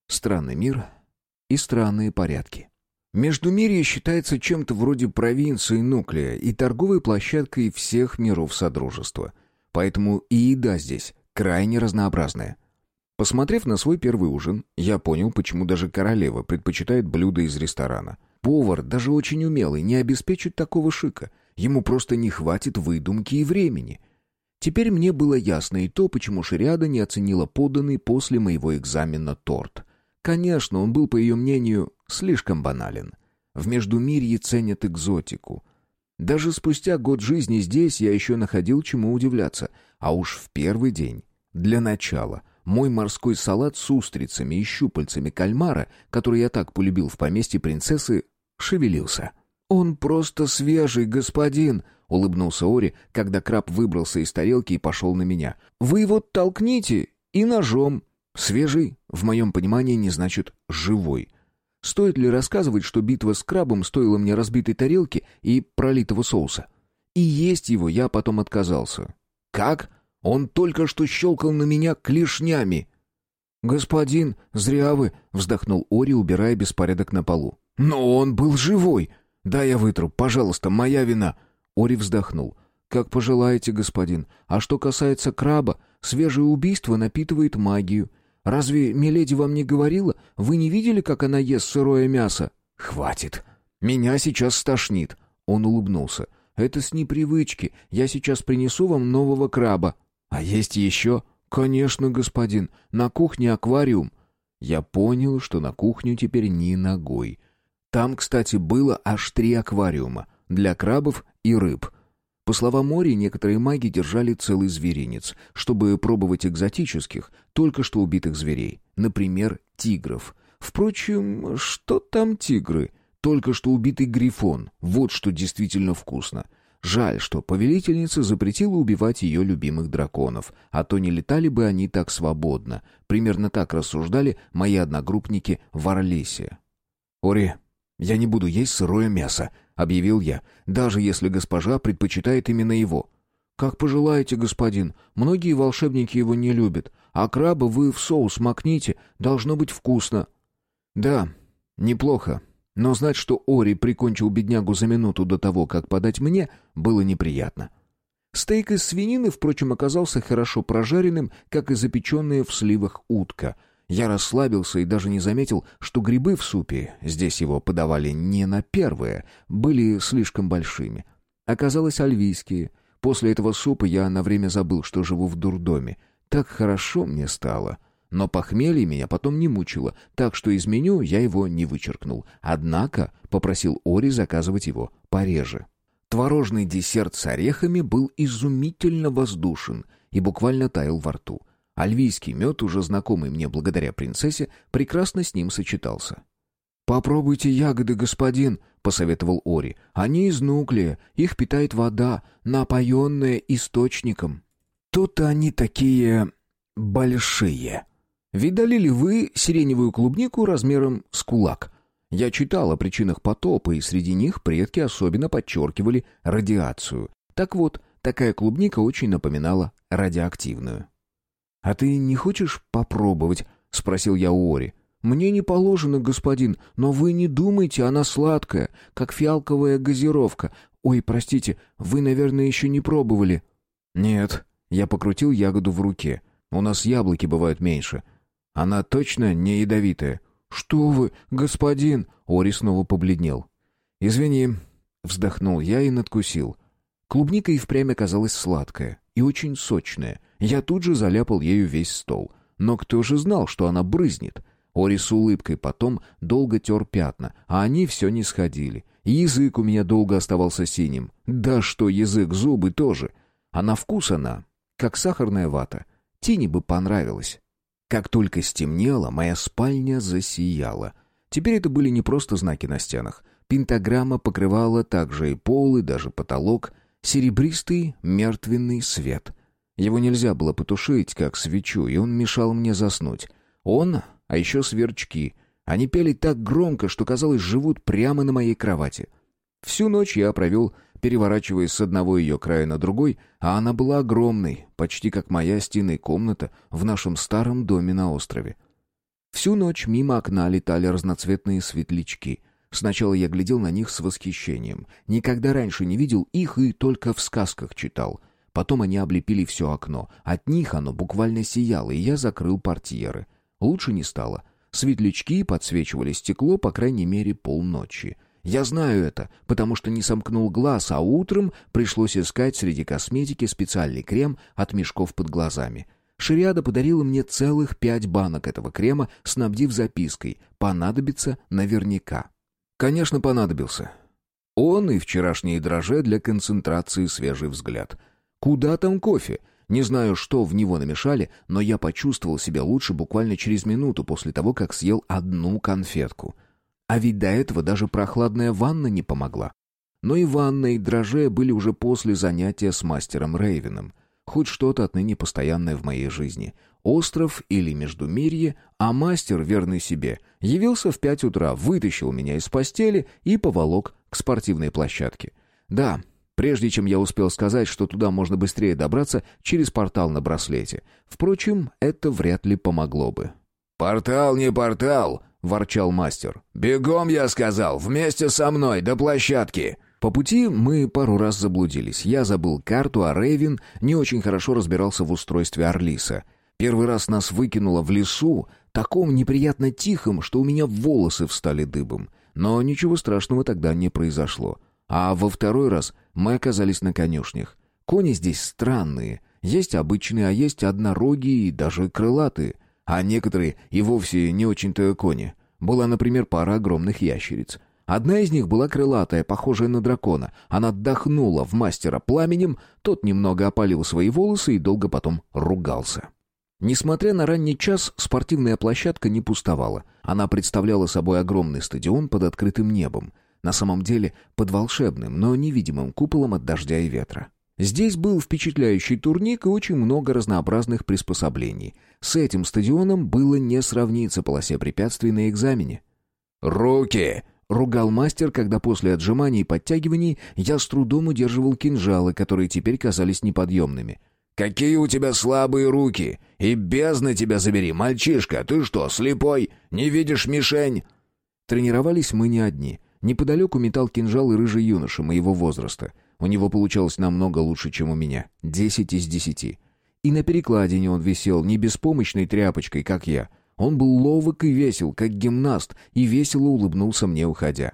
Странный мир и странные порядки. Междумирье считается чем-то вроде провинции Нуклея и торговой площадкой всех миров Содружества. Поэтому и еда здесь крайне разнообразная. Посмотрев на свой первый ужин, я понял, почему даже королева предпочитает блюда из ресторана. Повар, даже очень умелый, не обеспечит такого шика. Ему просто не хватит выдумки и времени. Теперь мне было ясно и то, почему Шариада не оценила поданный после моего экзамена торт. Конечно, он был, по ее мнению, слишком банален. В Междумирье ценят экзотику. Даже спустя год жизни здесь я еще находил чему удивляться. А уж в первый день. Для начала, мой морской салат с устрицами и щупальцами кальмара, который я так полюбил в поместье принцессы, шевелился. «Он просто свежий, господин!» — улыбнулся Ори, когда краб выбрался из тарелки и пошел на меня. «Вы его толкните и ножом!» «Свежий» в моем понимании не значит «живой». Стоит ли рассказывать, что битва с крабом стоила мне разбитой тарелки и пролитого соуса? И есть его я потом отказался. Как? Он только что щелкал на меня клешнями. «Господин, зря вы!» — вздохнул Ори, убирая беспорядок на полу. «Но он был живой! Да, я вытру, пожалуйста, моя вина!» Ори вздохнул. «Как пожелаете, господин. А что касается краба, свежее убийство напитывает магию. Разве Миледи вам не говорила? Вы не видели, как она ест сырое мясо?» «Хватит. Меня сейчас стошнит». Он улыбнулся. Это с непривычки. Я сейчас принесу вам нового краба». «А есть еще?» «Конечно, господин. На кухне аквариум». Я понял, что на кухню теперь ни ногой. Там, кстати, было аж три аквариума для крабов и рыб. По словам Мори, некоторые маги держали целый зверинец, чтобы пробовать экзотических, только что убитых зверей, например, тигров. Впрочем, что там тигры? Только что убитый грифон. Вот что действительно вкусно. Жаль, что повелительница запретила убивать ее любимых драконов, а то не летали бы они так свободно. Примерно так рассуждали мои одногруппники в Орлесе. «Ори, я не буду есть сырое мясо», — объявил я, «даже если госпожа предпочитает именно его». «Как пожелаете, господин. Многие волшебники его не любят. А краба вы в соус макните, должно быть вкусно». «Да, неплохо. Но знать, что Ори прикончил беднягу за минуту до того, как подать мне, было неприятно. Стейк из свинины, впрочем, оказался хорошо прожаренным, как и запеченная в сливах утка. Я расслабился и даже не заметил, что грибы в супе, здесь его подавали не на первые, были слишком большими. Оказалось, альвийские. После этого супа я на время забыл, что живу в дурдоме. Так хорошо мне стало. Но похмелье меня потом не мучило, так что из меню я его не вычеркнул. Однако попросил Ори заказывать его пореже. Творожный десерт с орехами был изумительно воздушен и буквально таял во рту. Альвийский мед, уже знакомый мне благодаря принцессе, прекрасно с ним сочетался. «Попробуйте ягоды, господин», — посоветовал Ори. «Они из нуклея, их питает вода, напоенная источником». «Тут они такие... большие», Видали ли вы сиреневую клубнику размером с кулак? Я читал о причинах потопа, и среди них предки особенно подчеркивали радиацию. Так вот, такая клубника очень напоминала радиоактивную. «А ты не хочешь попробовать?» — спросил я у Ори. «Мне не положено, господин, но вы не думайте, она сладкая, как фиалковая газировка. Ой, простите, вы, наверное, еще не пробовали». «Нет», — я покрутил ягоду в руке. «У нас яблоки бывают меньше. Она точно не ядовитая. Что вы, господин? Ори снова побледнел. Извини, вздохнул я и надкусил. Клубника и впрямь оказалась сладкая и очень сочная. Я тут же заляпал ею весь стол. Но кто же знал, что она брызнет? Ори с улыбкой потом долго тер пятна, а они все не сходили. язык у меня долго оставался синим. Да что язык, зубы тоже. А на вкус она, как сахарная вата. Тине бы понравилось. Как только стемнело, моя спальня засияла. Теперь это были не просто знаки на стенах. Пентаграмма покрывала также и пол, и даже потолок. Серебристый мертвенный свет. Его нельзя было потушить, как свечу, и он мешал мне заснуть. Он, а еще сверчки. Они пели так громко, что, казалось, живут прямо на моей кровати. Всю ночь я провел переворачиваясь с одного ее края на другой, а она была огромной, почти как моя стенная комната в нашем старом доме на острове. Всю ночь мимо окна летали разноцветные светлячки. Сначала я глядел на них с восхищением. Никогда раньше не видел их и только в сказках читал. Потом они облепили все окно. От них оно буквально сияло, и я закрыл портьеры. Лучше не стало. Светлячки подсвечивали стекло, по крайней мере, полночи. Я знаю это, потому что не сомкнул глаз, а утром пришлось искать среди косметики специальный крем от мешков под глазами. Шириада подарила мне целых пять банок этого крема, снабдив запиской «Понадобится наверняка». Конечно, понадобился. Он и вчерашние дрожжи для концентрации свежий взгляд. Куда там кофе? Не знаю, что в него намешали, но я почувствовал себя лучше буквально через минуту после того, как съел одну конфетку. А ведь до этого даже прохладная ванна не помогла. Но и ванна, и дрожжи были уже после занятия с мастером Рейвеном. Хоть что-то отныне постоянное в моей жизни. Остров или Междумирье, а мастер, верный себе, явился в пять утра, вытащил меня из постели и поволок к спортивной площадке. Да, прежде чем я успел сказать, что туда можно быстрее добраться через портал на браслете. Впрочем, это вряд ли помогло бы. «Портал не портал», — ворчал мастер. «Бегом, я сказал, вместе со мной, до площадки!» По пути мы пару раз заблудились. Я забыл карту, а Рейвен не очень хорошо разбирался в устройстве Орлиса. Первый раз нас выкинуло в лесу, таком неприятно тихом, что у меня волосы встали дыбом. Но ничего страшного тогда не произошло. А во второй раз мы оказались на конюшнях. Кони здесь странные. Есть обычные, а есть однорогие и даже крылатые. А некоторые и вовсе не очень-то кони. Была, например, пара огромных ящериц. Одна из них была крылатая, похожая на дракона. Она отдохнула в мастера пламенем, тот немного опалил свои волосы и долго потом ругался. Несмотря на ранний час, спортивная площадка не пустовала. Она представляла собой огромный стадион под открытым небом. На самом деле под волшебным, но невидимым куполом от дождя и ветра. Здесь был впечатляющий турник и очень много разнообразных приспособлений. С этим стадионом было не сравниться полосе препятствий на экзамене. «Руки!» — ругал мастер, когда после отжиманий и подтягиваний я с трудом удерживал кинжалы, которые теперь казались неподъемными. «Какие у тебя слабые руки! И бездна тебя забери, мальчишка! Ты что, слепой? Не видишь мишень?» Тренировались мы не одни. Неподалеку метал кинжал и рыжий юноша моего возраста. У него получалось намного лучше, чем у меня. Десять из десяти. И на перекладине он висел не беспомощной тряпочкой, как я. Он был ловок и весел, как гимнаст, и весело улыбнулся мне, уходя.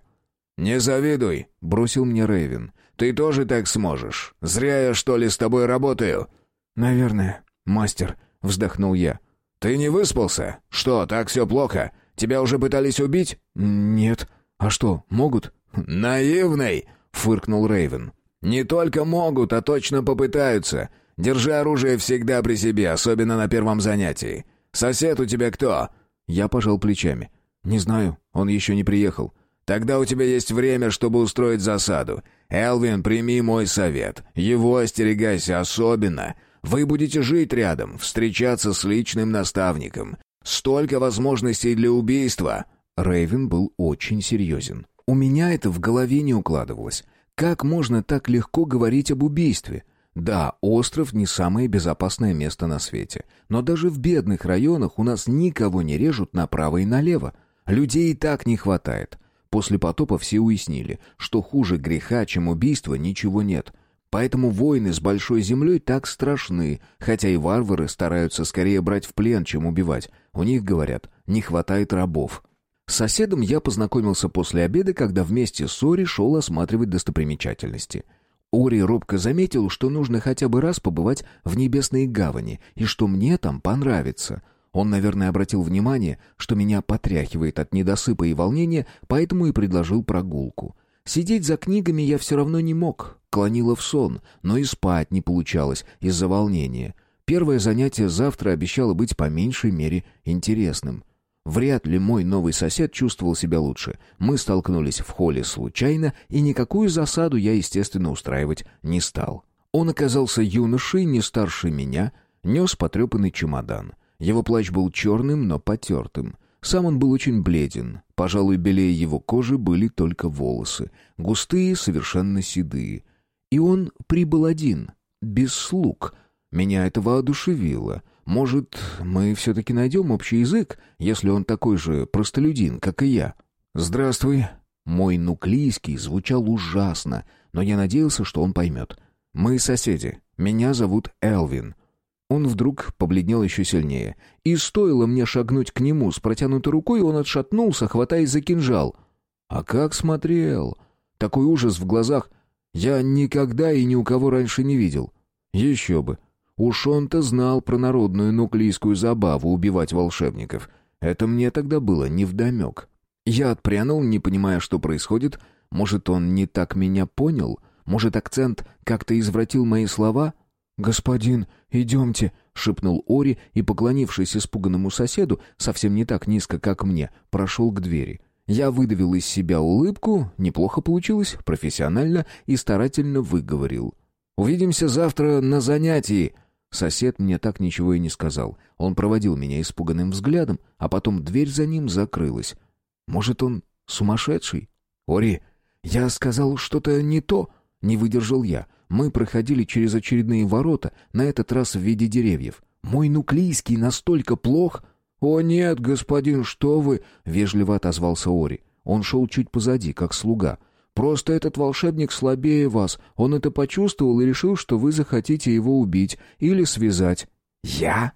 «Не завидуй», — бросил мне Рейвен. «Ты тоже так сможешь. Зря я, что ли, с тобой работаю?» «Наверное, мастер», — вздохнул я. «Ты не выспался? Что, так все плохо? Тебя уже пытались убить?» «Нет. А что, могут?» «Наивный!» — фыркнул Рейвен. «Не только могут, а точно попытаются. Держи оружие всегда при себе, особенно на первом занятии. Сосед у тебя кто?» Я пожал плечами. «Не знаю, он еще не приехал». «Тогда у тебя есть время, чтобы устроить засаду. Элвин, прими мой совет. Его остерегайся особенно. Вы будете жить рядом, встречаться с личным наставником. Столько возможностей для убийства!» Рейвен был очень серьезен. У меня это в голове не укладывалось. Как можно так легко говорить об убийстве? Да, остров не самое безопасное место на свете. Но даже в бедных районах у нас никого не режут направо и налево. Людей и так не хватает. После потопа все уяснили, что хуже греха, чем убийство, ничего нет. Поэтому войны с большой землей так страшны, хотя и варвары стараются скорее брать в плен, чем убивать. У них, говорят, не хватает рабов. С соседом я познакомился после обеда, когда вместе с Ори шел осматривать достопримечательности. Ори робко заметил, что нужно хотя бы раз побывать в Небесной гавани, и что мне там понравится. Он, наверное, обратил внимание, что меня потряхивает от недосыпа и волнения, поэтому и предложил прогулку. Сидеть за книгами я все равно не мог, клонило в сон, но и спать не получалось из-за волнения. Первое занятие завтра обещало быть по меньшей мере интересным. Вряд ли мой новый сосед чувствовал себя лучше. Мы столкнулись в холле случайно, и никакую засаду я, естественно, устраивать не стал. Он оказался юношей, не старше меня, нес потрепанный чемодан. Его плащ был черным, но потертым. Сам он был очень бледен. Пожалуй, белее его кожи были только волосы. Густые, совершенно седые. И он прибыл один, без слуг. Меня это воодушевило. Может, мы все-таки найдем общий язык, если он такой же простолюдин, как и я? «Здравствуй». Мой нуклийский звучал ужасно, но я надеялся, что он поймет. «Мы соседи. Меня зовут Элвин». Он вдруг побледнел еще сильнее. И стоило мне шагнуть к нему с протянутой рукой, он отшатнулся, хватаясь за кинжал. А как смотрел! Такой ужас в глазах я никогда и ни у кого раньше не видел. Еще бы. Уж он-то знал про народную нуклийскую забаву убивать волшебников. Это мне тогда было невдомек. Я отпрянул, не понимая, что происходит. Может, он не так меня понял? Может, акцент как-то извратил мои слова? «Господин, идемте», — шепнул Ори и, поклонившись испуганному соседу, совсем не так низко, как мне, прошел к двери. Я выдавил из себя улыбку, неплохо получилось, профессионально и старательно выговорил. «Увидимся завтра на занятии», Сосед мне так ничего и не сказал. Он проводил меня испуганным взглядом, а потом дверь за ним закрылась. Может, он сумасшедший? Ори, я сказал что-то не то. Не выдержал я. Мы проходили через очередные ворота, на этот раз в виде деревьев. Мой нуклийский настолько плох... «О нет, господин, что вы!» — вежливо отозвался Ори. Он шел чуть позади, как слуга. Просто этот волшебник слабее вас. Он это почувствовал и решил, что вы захотите его убить или связать». «Я?»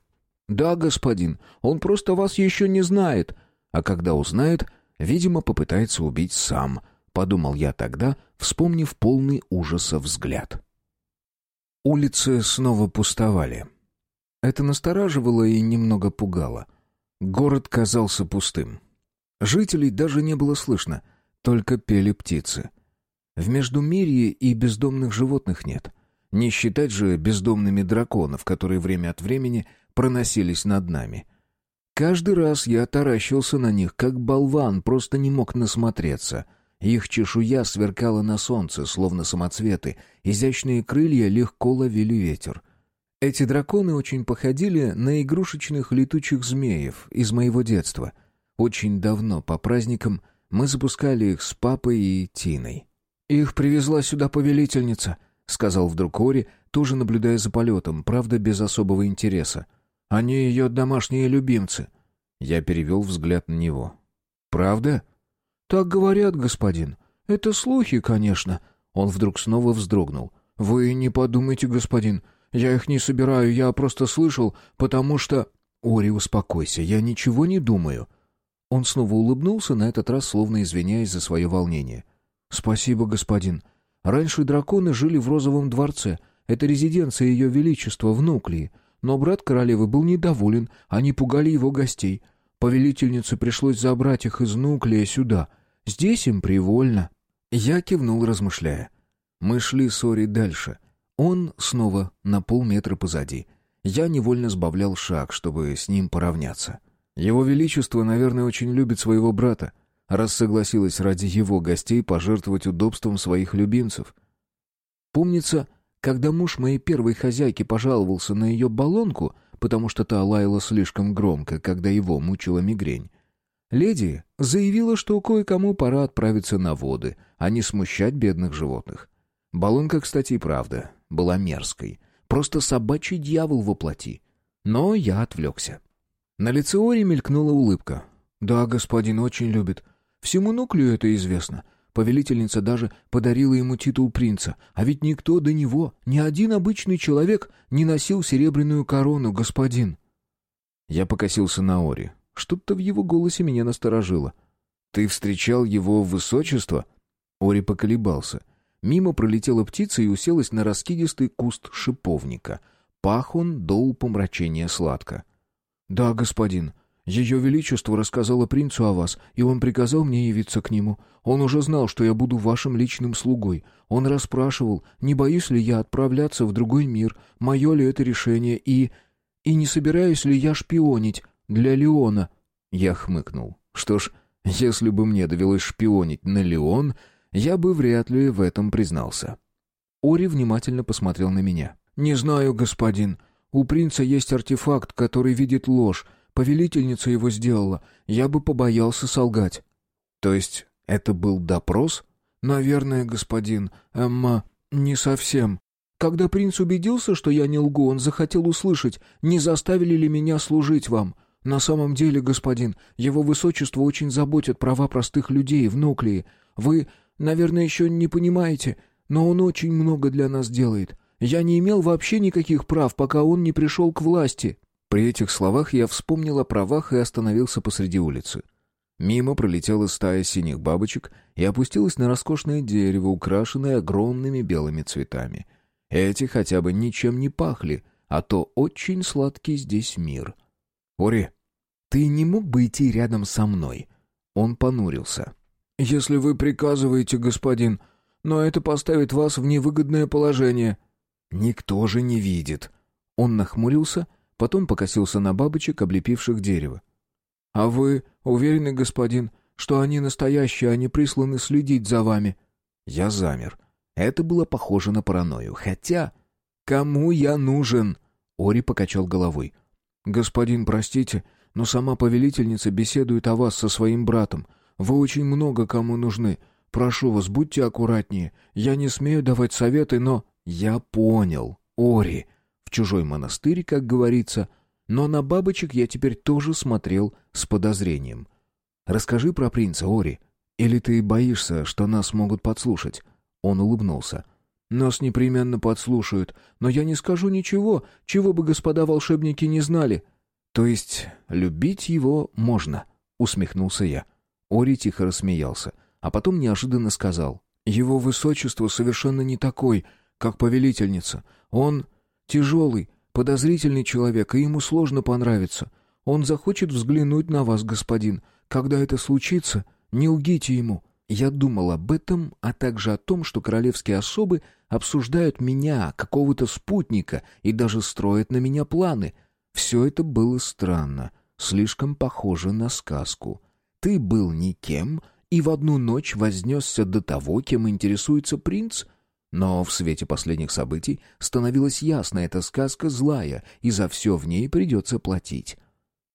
«Да, господин. Он просто вас еще не знает. А когда узнает, видимо, попытается убить сам», подумал я тогда, вспомнив полный ужаса взгляд. Улицы снова пустовали. Это настораживало и немного пугало. Город казался пустым. Жителей даже не было слышно, только пели птицы. В Междумирье и бездомных животных нет. Не считать же бездомными драконов, которые время от времени проносились над нами. Каждый раз я таращился на них, как болван, просто не мог насмотреться. Их чешуя сверкала на солнце, словно самоцветы, изящные крылья легко ловили ветер. Эти драконы очень походили на игрушечных летучих змеев из моего детства. Очень давно, по праздникам, мы запускали их с папой и Тиной. «Их привезла сюда повелительница», — сказал вдруг Ори, тоже наблюдая за полетом, правда, без особого интереса. «Они ее домашние любимцы». Я перевел взгляд на него. «Правда?» «Так говорят, господин. Это слухи, конечно». Он вдруг снова вздрогнул. «Вы не подумайте, господин, я их не собираю, я просто слышал, потому что...» «Ори, успокойся, я ничего не думаю». Он снова улыбнулся, на этот раз словно извиняясь за свое волнение. «Спасибо, господин. Раньше драконы жили в Розовом дворце. Это резиденция ее величества в Нуклии. Но брат королевы был недоволен, они пугали его гостей. Повелительнице пришлось забрать их из Нуклия сюда. Здесь им привольно». Я кивнул, размышляя. Мы шли с Ори дальше. Он снова на полметра позади. Я невольно сбавлял шаг, чтобы с ним поравняться. Его Величество, наверное, очень любит своего брата, раз согласилась ради его гостей пожертвовать удобством своих любимцев. Помнится, когда муж моей первой хозяйки пожаловался на ее баллонку, потому что та лаяла слишком громко, когда его мучила мигрень, леди заявила, что кое-кому пора отправиться на воды, а не смущать бедных животных. Баллонка, кстати, и правда была мерзкой. Просто собачий дьявол воплоти. Но я отвлекся. На лице Ори мелькнула улыбка. «Да, господин очень любит. Всему нуклею это известно. Повелительница даже подарила ему титул принца. А ведь никто до него, ни один обычный человек, не носил серебряную корону, господин». Я покосился на Ори. Что-то в его голосе меня насторожило. «Ты встречал его высочество?» Ори поколебался — Мимо пролетела птица и уселась на раскидистый куст шиповника. Пах он до упомрачения сладко. «Да, господин. Ее Величество рассказало принцу о вас, и он приказал мне явиться к нему. Он уже знал, что я буду вашим личным слугой. Он расспрашивал, не боюсь ли я отправляться в другой мир, мое ли это решение, и... и не собираюсь ли я шпионить для Леона». Я хмыкнул. «Что ж, если бы мне довелось шпионить на Леон, я бы вряд ли в этом признался. Ори внимательно посмотрел на меня. «Не знаю, господин. У принца есть артефакт, который видит ложь. Повелительница его сделала. Я бы побоялся солгать». «То есть это был допрос?» «Наверное, господин. Эмма, не совсем. Когда принц убедился, что я не лгу, он захотел услышать, не заставили ли меня служить вам. На самом деле, господин, его высочество очень заботит права простых людей в Нуклеи. Вы Наверное, еще не понимаете, но он очень много для нас делает. Я не имел вообще никаких прав, пока он не пришел к власти». При этих словах я вспомнил о правах и остановился посреди улицы. Мимо пролетела стая синих бабочек и опустилась на роскошное дерево, украшенное огромными белыми цветами. Эти хотя бы ничем не пахли, а то очень сладкий здесь мир. «Ори, ты не мог бы идти рядом со мной?» Он понурился. «Если вы приказываете, господин, но это поставит вас в невыгодное положение». «Никто же не видит». Он нахмурился, потом покосился на бабочек, облепивших дерево. «А вы уверены, господин, что они настоящие, а не присланы следить за вами?» Я замер. Это было похоже на паранойю. Хотя... «Кому я нужен?» Ори покачал головой. «Господин, простите, но сама повелительница беседует о вас со своим братом. Вы очень много кому нужны. Прошу вас, будьте аккуратнее. Я не смею давать советы, но...» «Я понял. Ори. В чужой монастырь, как говорится. Но на бабочек я теперь тоже смотрел с подозрением. Расскажи про принца, Ори. Или ты боишься, что нас могут подслушать?» Он улыбнулся. «Нас непременно подслушают, но я не скажу ничего, чего бы господа волшебники не знали». «То есть любить его можно?» — усмехнулся я. Ори тихо рассмеялся. а потом неожиданно сказал. «Его высочество совершенно не такой, как повелительница. Он тяжелый, подозрительный человек, и ему сложно понравиться. Он захочет взглянуть на вас, господин. Когда это случится, не лгите ему». Я думал об этом, а также о том, что королевские особы обсуждают меня, какого-то спутника, и даже строят на меня планы. Все это было странно, слишком похоже на сказку. Ты был никем и в одну ночь вознесся до того, кем интересуется принц? Но в свете последних событий становилось ясно, эта сказка злая, и за все в ней придется платить.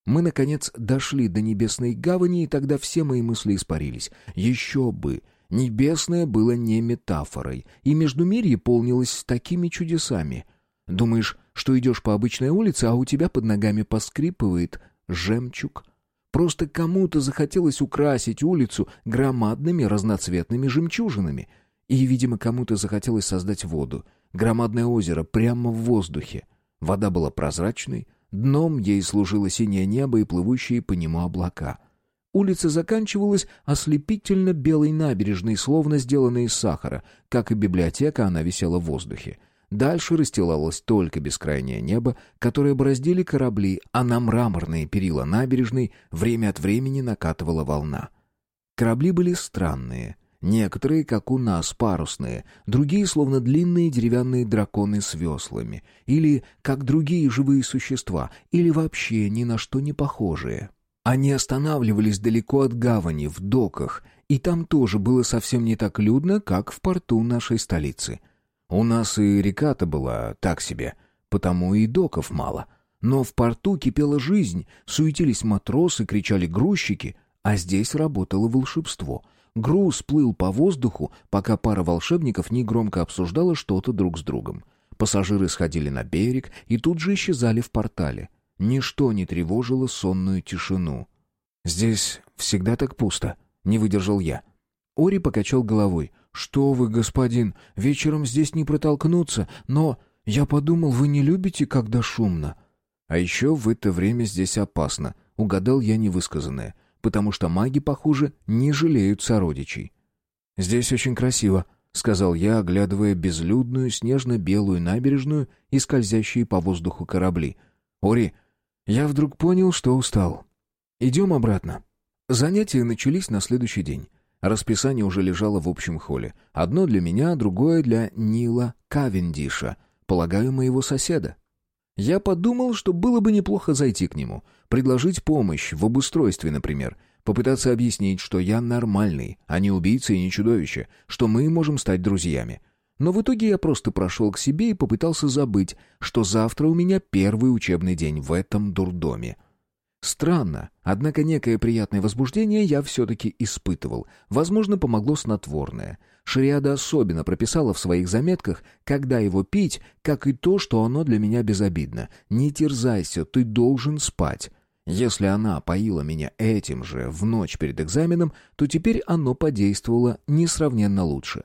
Мы, наконец, дошли до небесной гавани, и тогда все мои мысли испарились. Еще бы! Небесное было не метафорой, и Междумирье полнилось такими чудесами. Думаешь, что идешь по обычной улице, а у тебя под ногами поскрипывает жемчуг. Просто кому-то захотелось украсить улицу громадными разноцветными жемчужинами. И, видимо, кому-то захотелось создать воду. Громадное озеро прямо в воздухе. Вода была прозрачной, Дном ей служило синее небо и плывущие по нему облака. Улица заканчивалась ослепительно белой набережной, словно сделанной из сахара. Как и библиотека, она висела в воздухе. Дальше расстилалось только бескрайнее небо, которое бороздили корабли, а на мраморные перила набережной время от времени накатывала волна. Корабли были странные — Некоторые, как у нас, парусные, другие, словно длинные деревянные драконы с веслами, или как другие живые существа, или вообще ни на что не похожие. Они останавливались далеко от гавани, в доках, и там тоже было совсем не так людно, как в порту нашей столицы. У нас и река-то была так себе, потому и доков мало. Но в порту кипела жизнь, суетились матросы, кричали грузчики, а здесь работало волшебство — Груз плыл по воздуху, пока пара волшебников негромко обсуждала что-то друг с другом. Пассажиры сходили на берег и тут же исчезали в портале. Ничто не тревожило сонную тишину. «Здесь всегда так пусто», — не выдержал я. Ори покачал головой. «Что вы, господин, вечером здесь не протолкнуться, но я подумал, вы не любите, когда шумно». «А еще в это время здесь опасно», — угадал я невысказанное потому что маги, похоже, не жалеют сородичей. «Здесь очень красиво», — сказал я, оглядывая безлюдную снежно-белую набережную и скользящие по воздуху корабли. «Ори, я вдруг понял, что устал. Идем обратно». Занятия начались на следующий день. Расписание уже лежало в общем холле. Одно для меня, другое для Нила Кавендиша, полагаю, моего соседа. Я подумал, что было бы неплохо зайти к нему, предложить помощь в обустройстве, например, попытаться объяснить, что я нормальный, а не убийца и не чудовище, что мы можем стать друзьями. Но в итоге я просто прошел к себе и попытался забыть, что завтра у меня первый учебный день в этом дурдоме. Странно, однако некое приятное возбуждение я все-таки испытывал. Возможно, помогло снотворное. Шариада особенно прописала в своих заметках, когда его пить, как и то, что оно для меня безобидно. «Не терзайся, ты должен спать». Если она поила меня этим же в ночь перед экзаменом, то теперь оно подействовало несравненно лучше.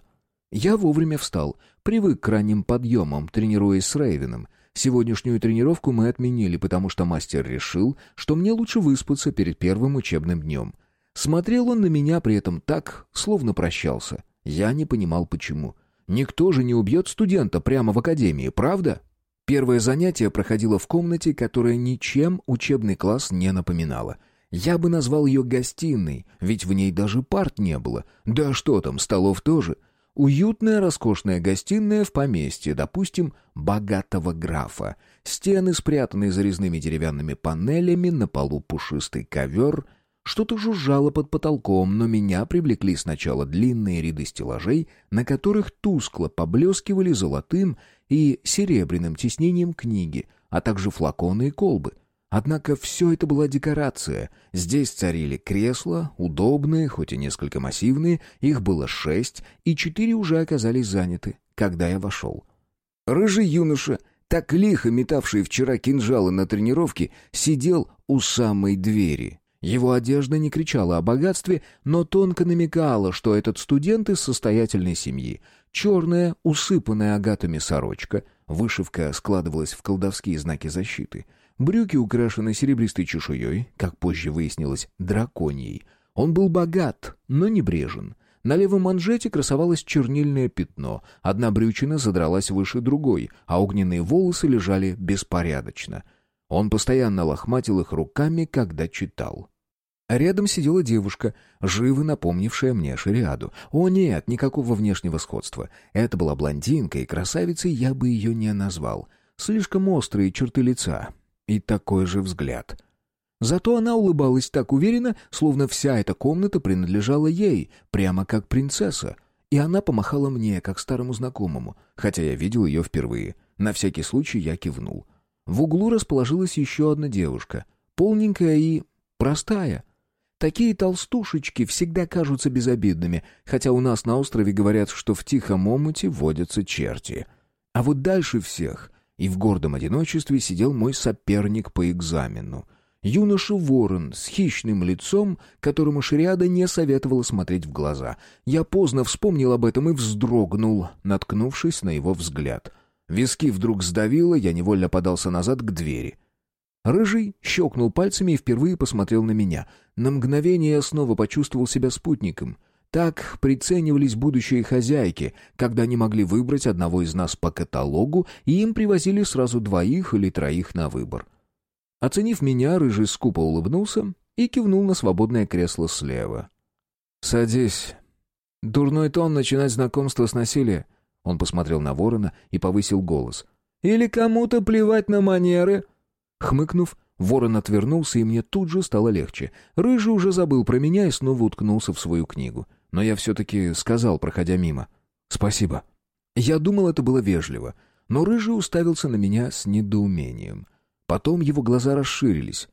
Я вовремя встал, привык к ранним подъемам, тренируясь с Рейвеном. Сегодняшнюю тренировку мы отменили, потому что мастер решил, что мне лучше выспаться перед первым учебным днем. Смотрел он на меня при этом так, словно прощался. Я не понимал, почему. Никто же не убьет студента прямо в академии, правда? Первое занятие проходило в комнате, которая ничем учебный класс не напоминала. Я бы назвал ее гостиной, ведь в ней даже парт не было. Да что там, столов тоже — Уютная, роскошная гостиная в поместье, допустим, богатого графа. Стены, спрятанные за резными деревянными панелями, на полу пушистый ковер. Что-то жужжало под потолком, но меня привлекли сначала длинные ряды стеллажей, на которых тускло поблескивали золотым и серебряным тиснением книги, а также флаконы и колбы — Однако все это была декорация. Здесь царили кресла, удобные, хоть и несколько массивные, их было шесть, и четыре уже оказались заняты, когда я вошел. Рыжий юноша, так лихо метавший вчера кинжалы на тренировке, сидел у самой двери. Его одежда не кричала о богатстве, но тонко намекала, что этот студент из состоятельной семьи. Черная, усыпанная агатами сорочка, вышивка складывалась в колдовские знаки защиты — Брюки украшены серебристой чешуей, как позже выяснилось, драконьей. Он был богат, но небрежен. На левом манжете красовалось чернильное пятно, одна брючина задралась выше другой, а огненные волосы лежали беспорядочно. Он постоянно лохматил их руками, когда читал. Рядом сидела девушка, живо напомнившая мне шариаду. О нет, никакого внешнего сходства. Это была блондинка, и красавицей я бы ее не назвал. Слишком острые черты лица. И такой же взгляд. Зато она улыбалась так уверенно, словно вся эта комната принадлежала ей, прямо как принцесса. И она помахала мне, как старому знакомому, хотя я видел ее впервые. На всякий случай я кивнул. В углу расположилась еще одна девушка. Полненькая и простая — Такие толстушечки всегда кажутся безобидными, хотя у нас на острове говорят, что в тихом омуте водятся черти. А вот дальше всех и в гордом одиночестве сидел мой соперник по экзамену. Юноша Ворон с хищным лицом, которому Шриада не советовала смотреть в глаза. Я поздно вспомнил об этом и вздрогнул, наткнувшись на его взгляд. Виски вдруг сдавило, я невольно подался назад к двери. Рыжий щелкнул пальцами и впервые посмотрел на меня. На мгновение я снова почувствовал себя спутником. Так приценивались будущие хозяйки, когда не могли выбрать одного из нас по каталогу, и им привозили сразу двоих или троих на выбор. Оценив меня, Рыжий скупо улыбнулся и кивнул на свободное кресло слева. «Садись. Дурной тон начинать знакомство с насилия». Он посмотрел на ворона и повысил голос. «Или кому-то плевать на манеры?» Хмыкнув, ворон отвернулся, и мне тут же стало легче. Рыжий уже забыл про меня и снова уткнулся в свою книгу. Но я все-таки сказал, проходя мимо. «Спасибо». Я думал, это было вежливо, но Рыжий уставился на меня с недоумением. Потом его глаза расширились.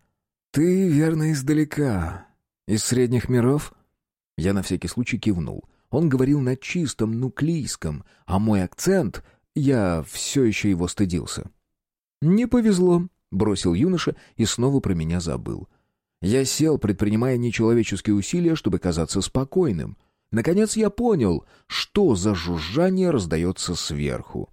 «Ты, верно, издалека. Из средних миров?» Я на всякий случай кивнул. Он говорил на чистом нуклийском, а мой акцент... Я все еще его стыдился. «Не повезло», бросил юноша и снова про меня забыл. Я сел, предпринимая нечеловеческие усилия, чтобы казаться спокойным. Наконец я понял, что за жужжание раздается сверху.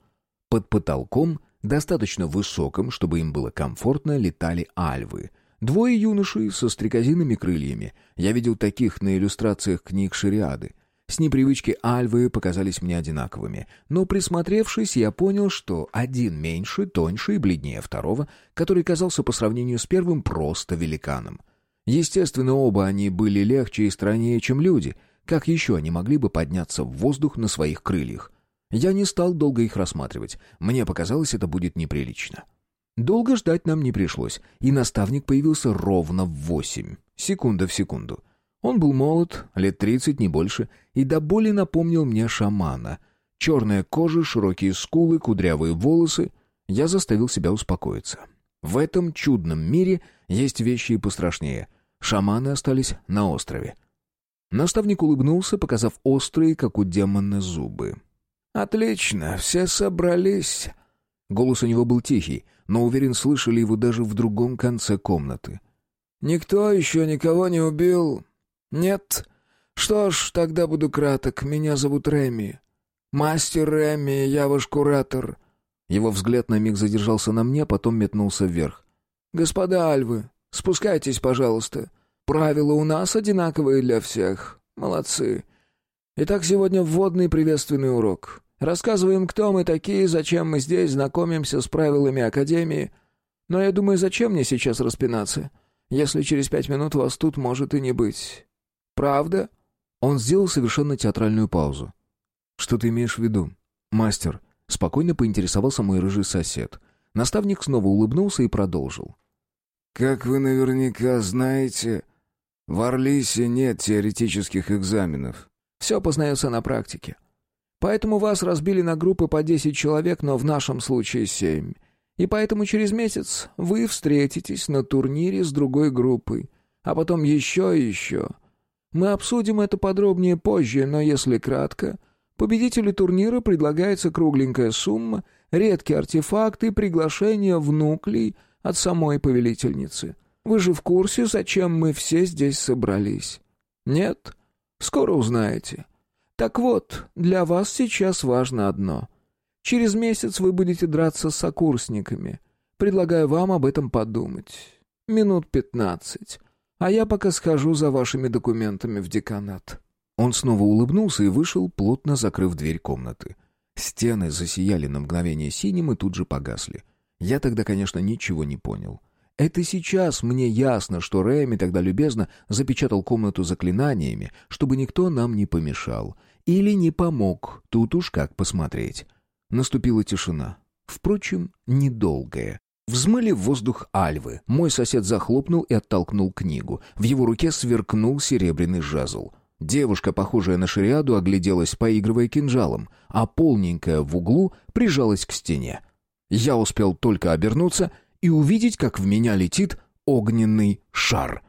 Под потолком, достаточно высоким, чтобы им было комфортно, летали альвы. Двое юношей со стрекозиными крыльями. Я видел таких на иллюстрациях книг шариады. С непривычки альвы показались мне одинаковыми, но присмотревшись, я понял, что один меньше, тоньше и бледнее второго, который казался по сравнению с первым просто великаном. Естественно, оба они были легче и страннее, чем люди. Как еще они могли бы подняться в воздух на своих крыльях? Я не стал долго их рассматривать. Мне показалось, это будет неприлично. Долго ждать нам не пришлось, и наставник появился ровно в восемь. Секунда в секунду. Он был молод, лет тридцать, не больше, и до боли напомнил мне шамана. Черная кожа, широкие скулы, кудрявые волосы. Я заставил себя успокоиться. В этом чудном мире есть вещи и пострашнее. Шаманы остались на острове. Наставник улыбнулся, показав острые, как у демона, зубы. «Отлично, все собрались». Голос у него был тихий, но, уверен, слышали его даже в другом конце комнаты. «Никто еще никого не убил. «Нет? Что ж, тогда буду краток. Меня зовут Реми. Мастер Реми, я ваш куратор». Его взгляд на миг задержался на мне, потом метнулся вверх. «Господа Альвы, спускайтесь, пожалуйста. Правила у нас одинаковые для всех. Молодцы. Итак, сегодня вводный приветственный урок. Рассказываем, кто мы такие, зачем мы здесь, знакомимся с правилами Академии. Но я думаю, зачем мне сейчас распинаться, если через пять минут вас тут может и не быть. «Правда?» Он сделал совершенно театральную паузу. «Что ты имеешь в виду?» «Мастер», — спокойно поинтересовался мой рыжий сосед. Наставник снова улыбнулся и продолжил. «Как вы наверняка знаете, в Орлисе нет теоретических экзаменов. Все познается на практике. Поэтому вас разбили на группы по десять человек, но в нашем случае семь. И поэтому через месяц вы встретитесь на турнире с другой группой, а потом еще и еще. Мы обсудим это подробнее позже, но если кратко, победителю турнира предлагается кругленькая сумма, редкие артефакты, приглашение в нуклей от самой повелительницы. Вы же в курсе, зачем мы все здесь собрались? Нет? Скоро узнаете. Так вот, для вас сейчас важно одно. Через месяц вы будете драться с сокурсниками. Предлагаю вам об этом подумать. Минут пятнадцать. А я пока схожу за вашими документами в деканат». Он снова улыбнулся и вышел, плотно закрыв дверь комнаты. Стены засияли на мгновение синим и тут же погасли. Я тогда, конечно, ничего не понял. Это сейчас мне ясно, что Рэми тогда любезно запечатал комнату заклинаниями, чтобы никто нам не помешал. Или не помог, тут уж как посмотреть. Наступила тишина. Впрочем, недолгая. Взмыли в воздух альвы. Мой сосед захлопнул и оттолкнул книгу. В его руке сверкнул серебряный жезл. Девушка, похожая на шариаду, огляделась, поигрывая кинжалом, а полненькая в углу прижалась к стене. Я успел только обернуться и увидеть, как в меня летит огненный шар.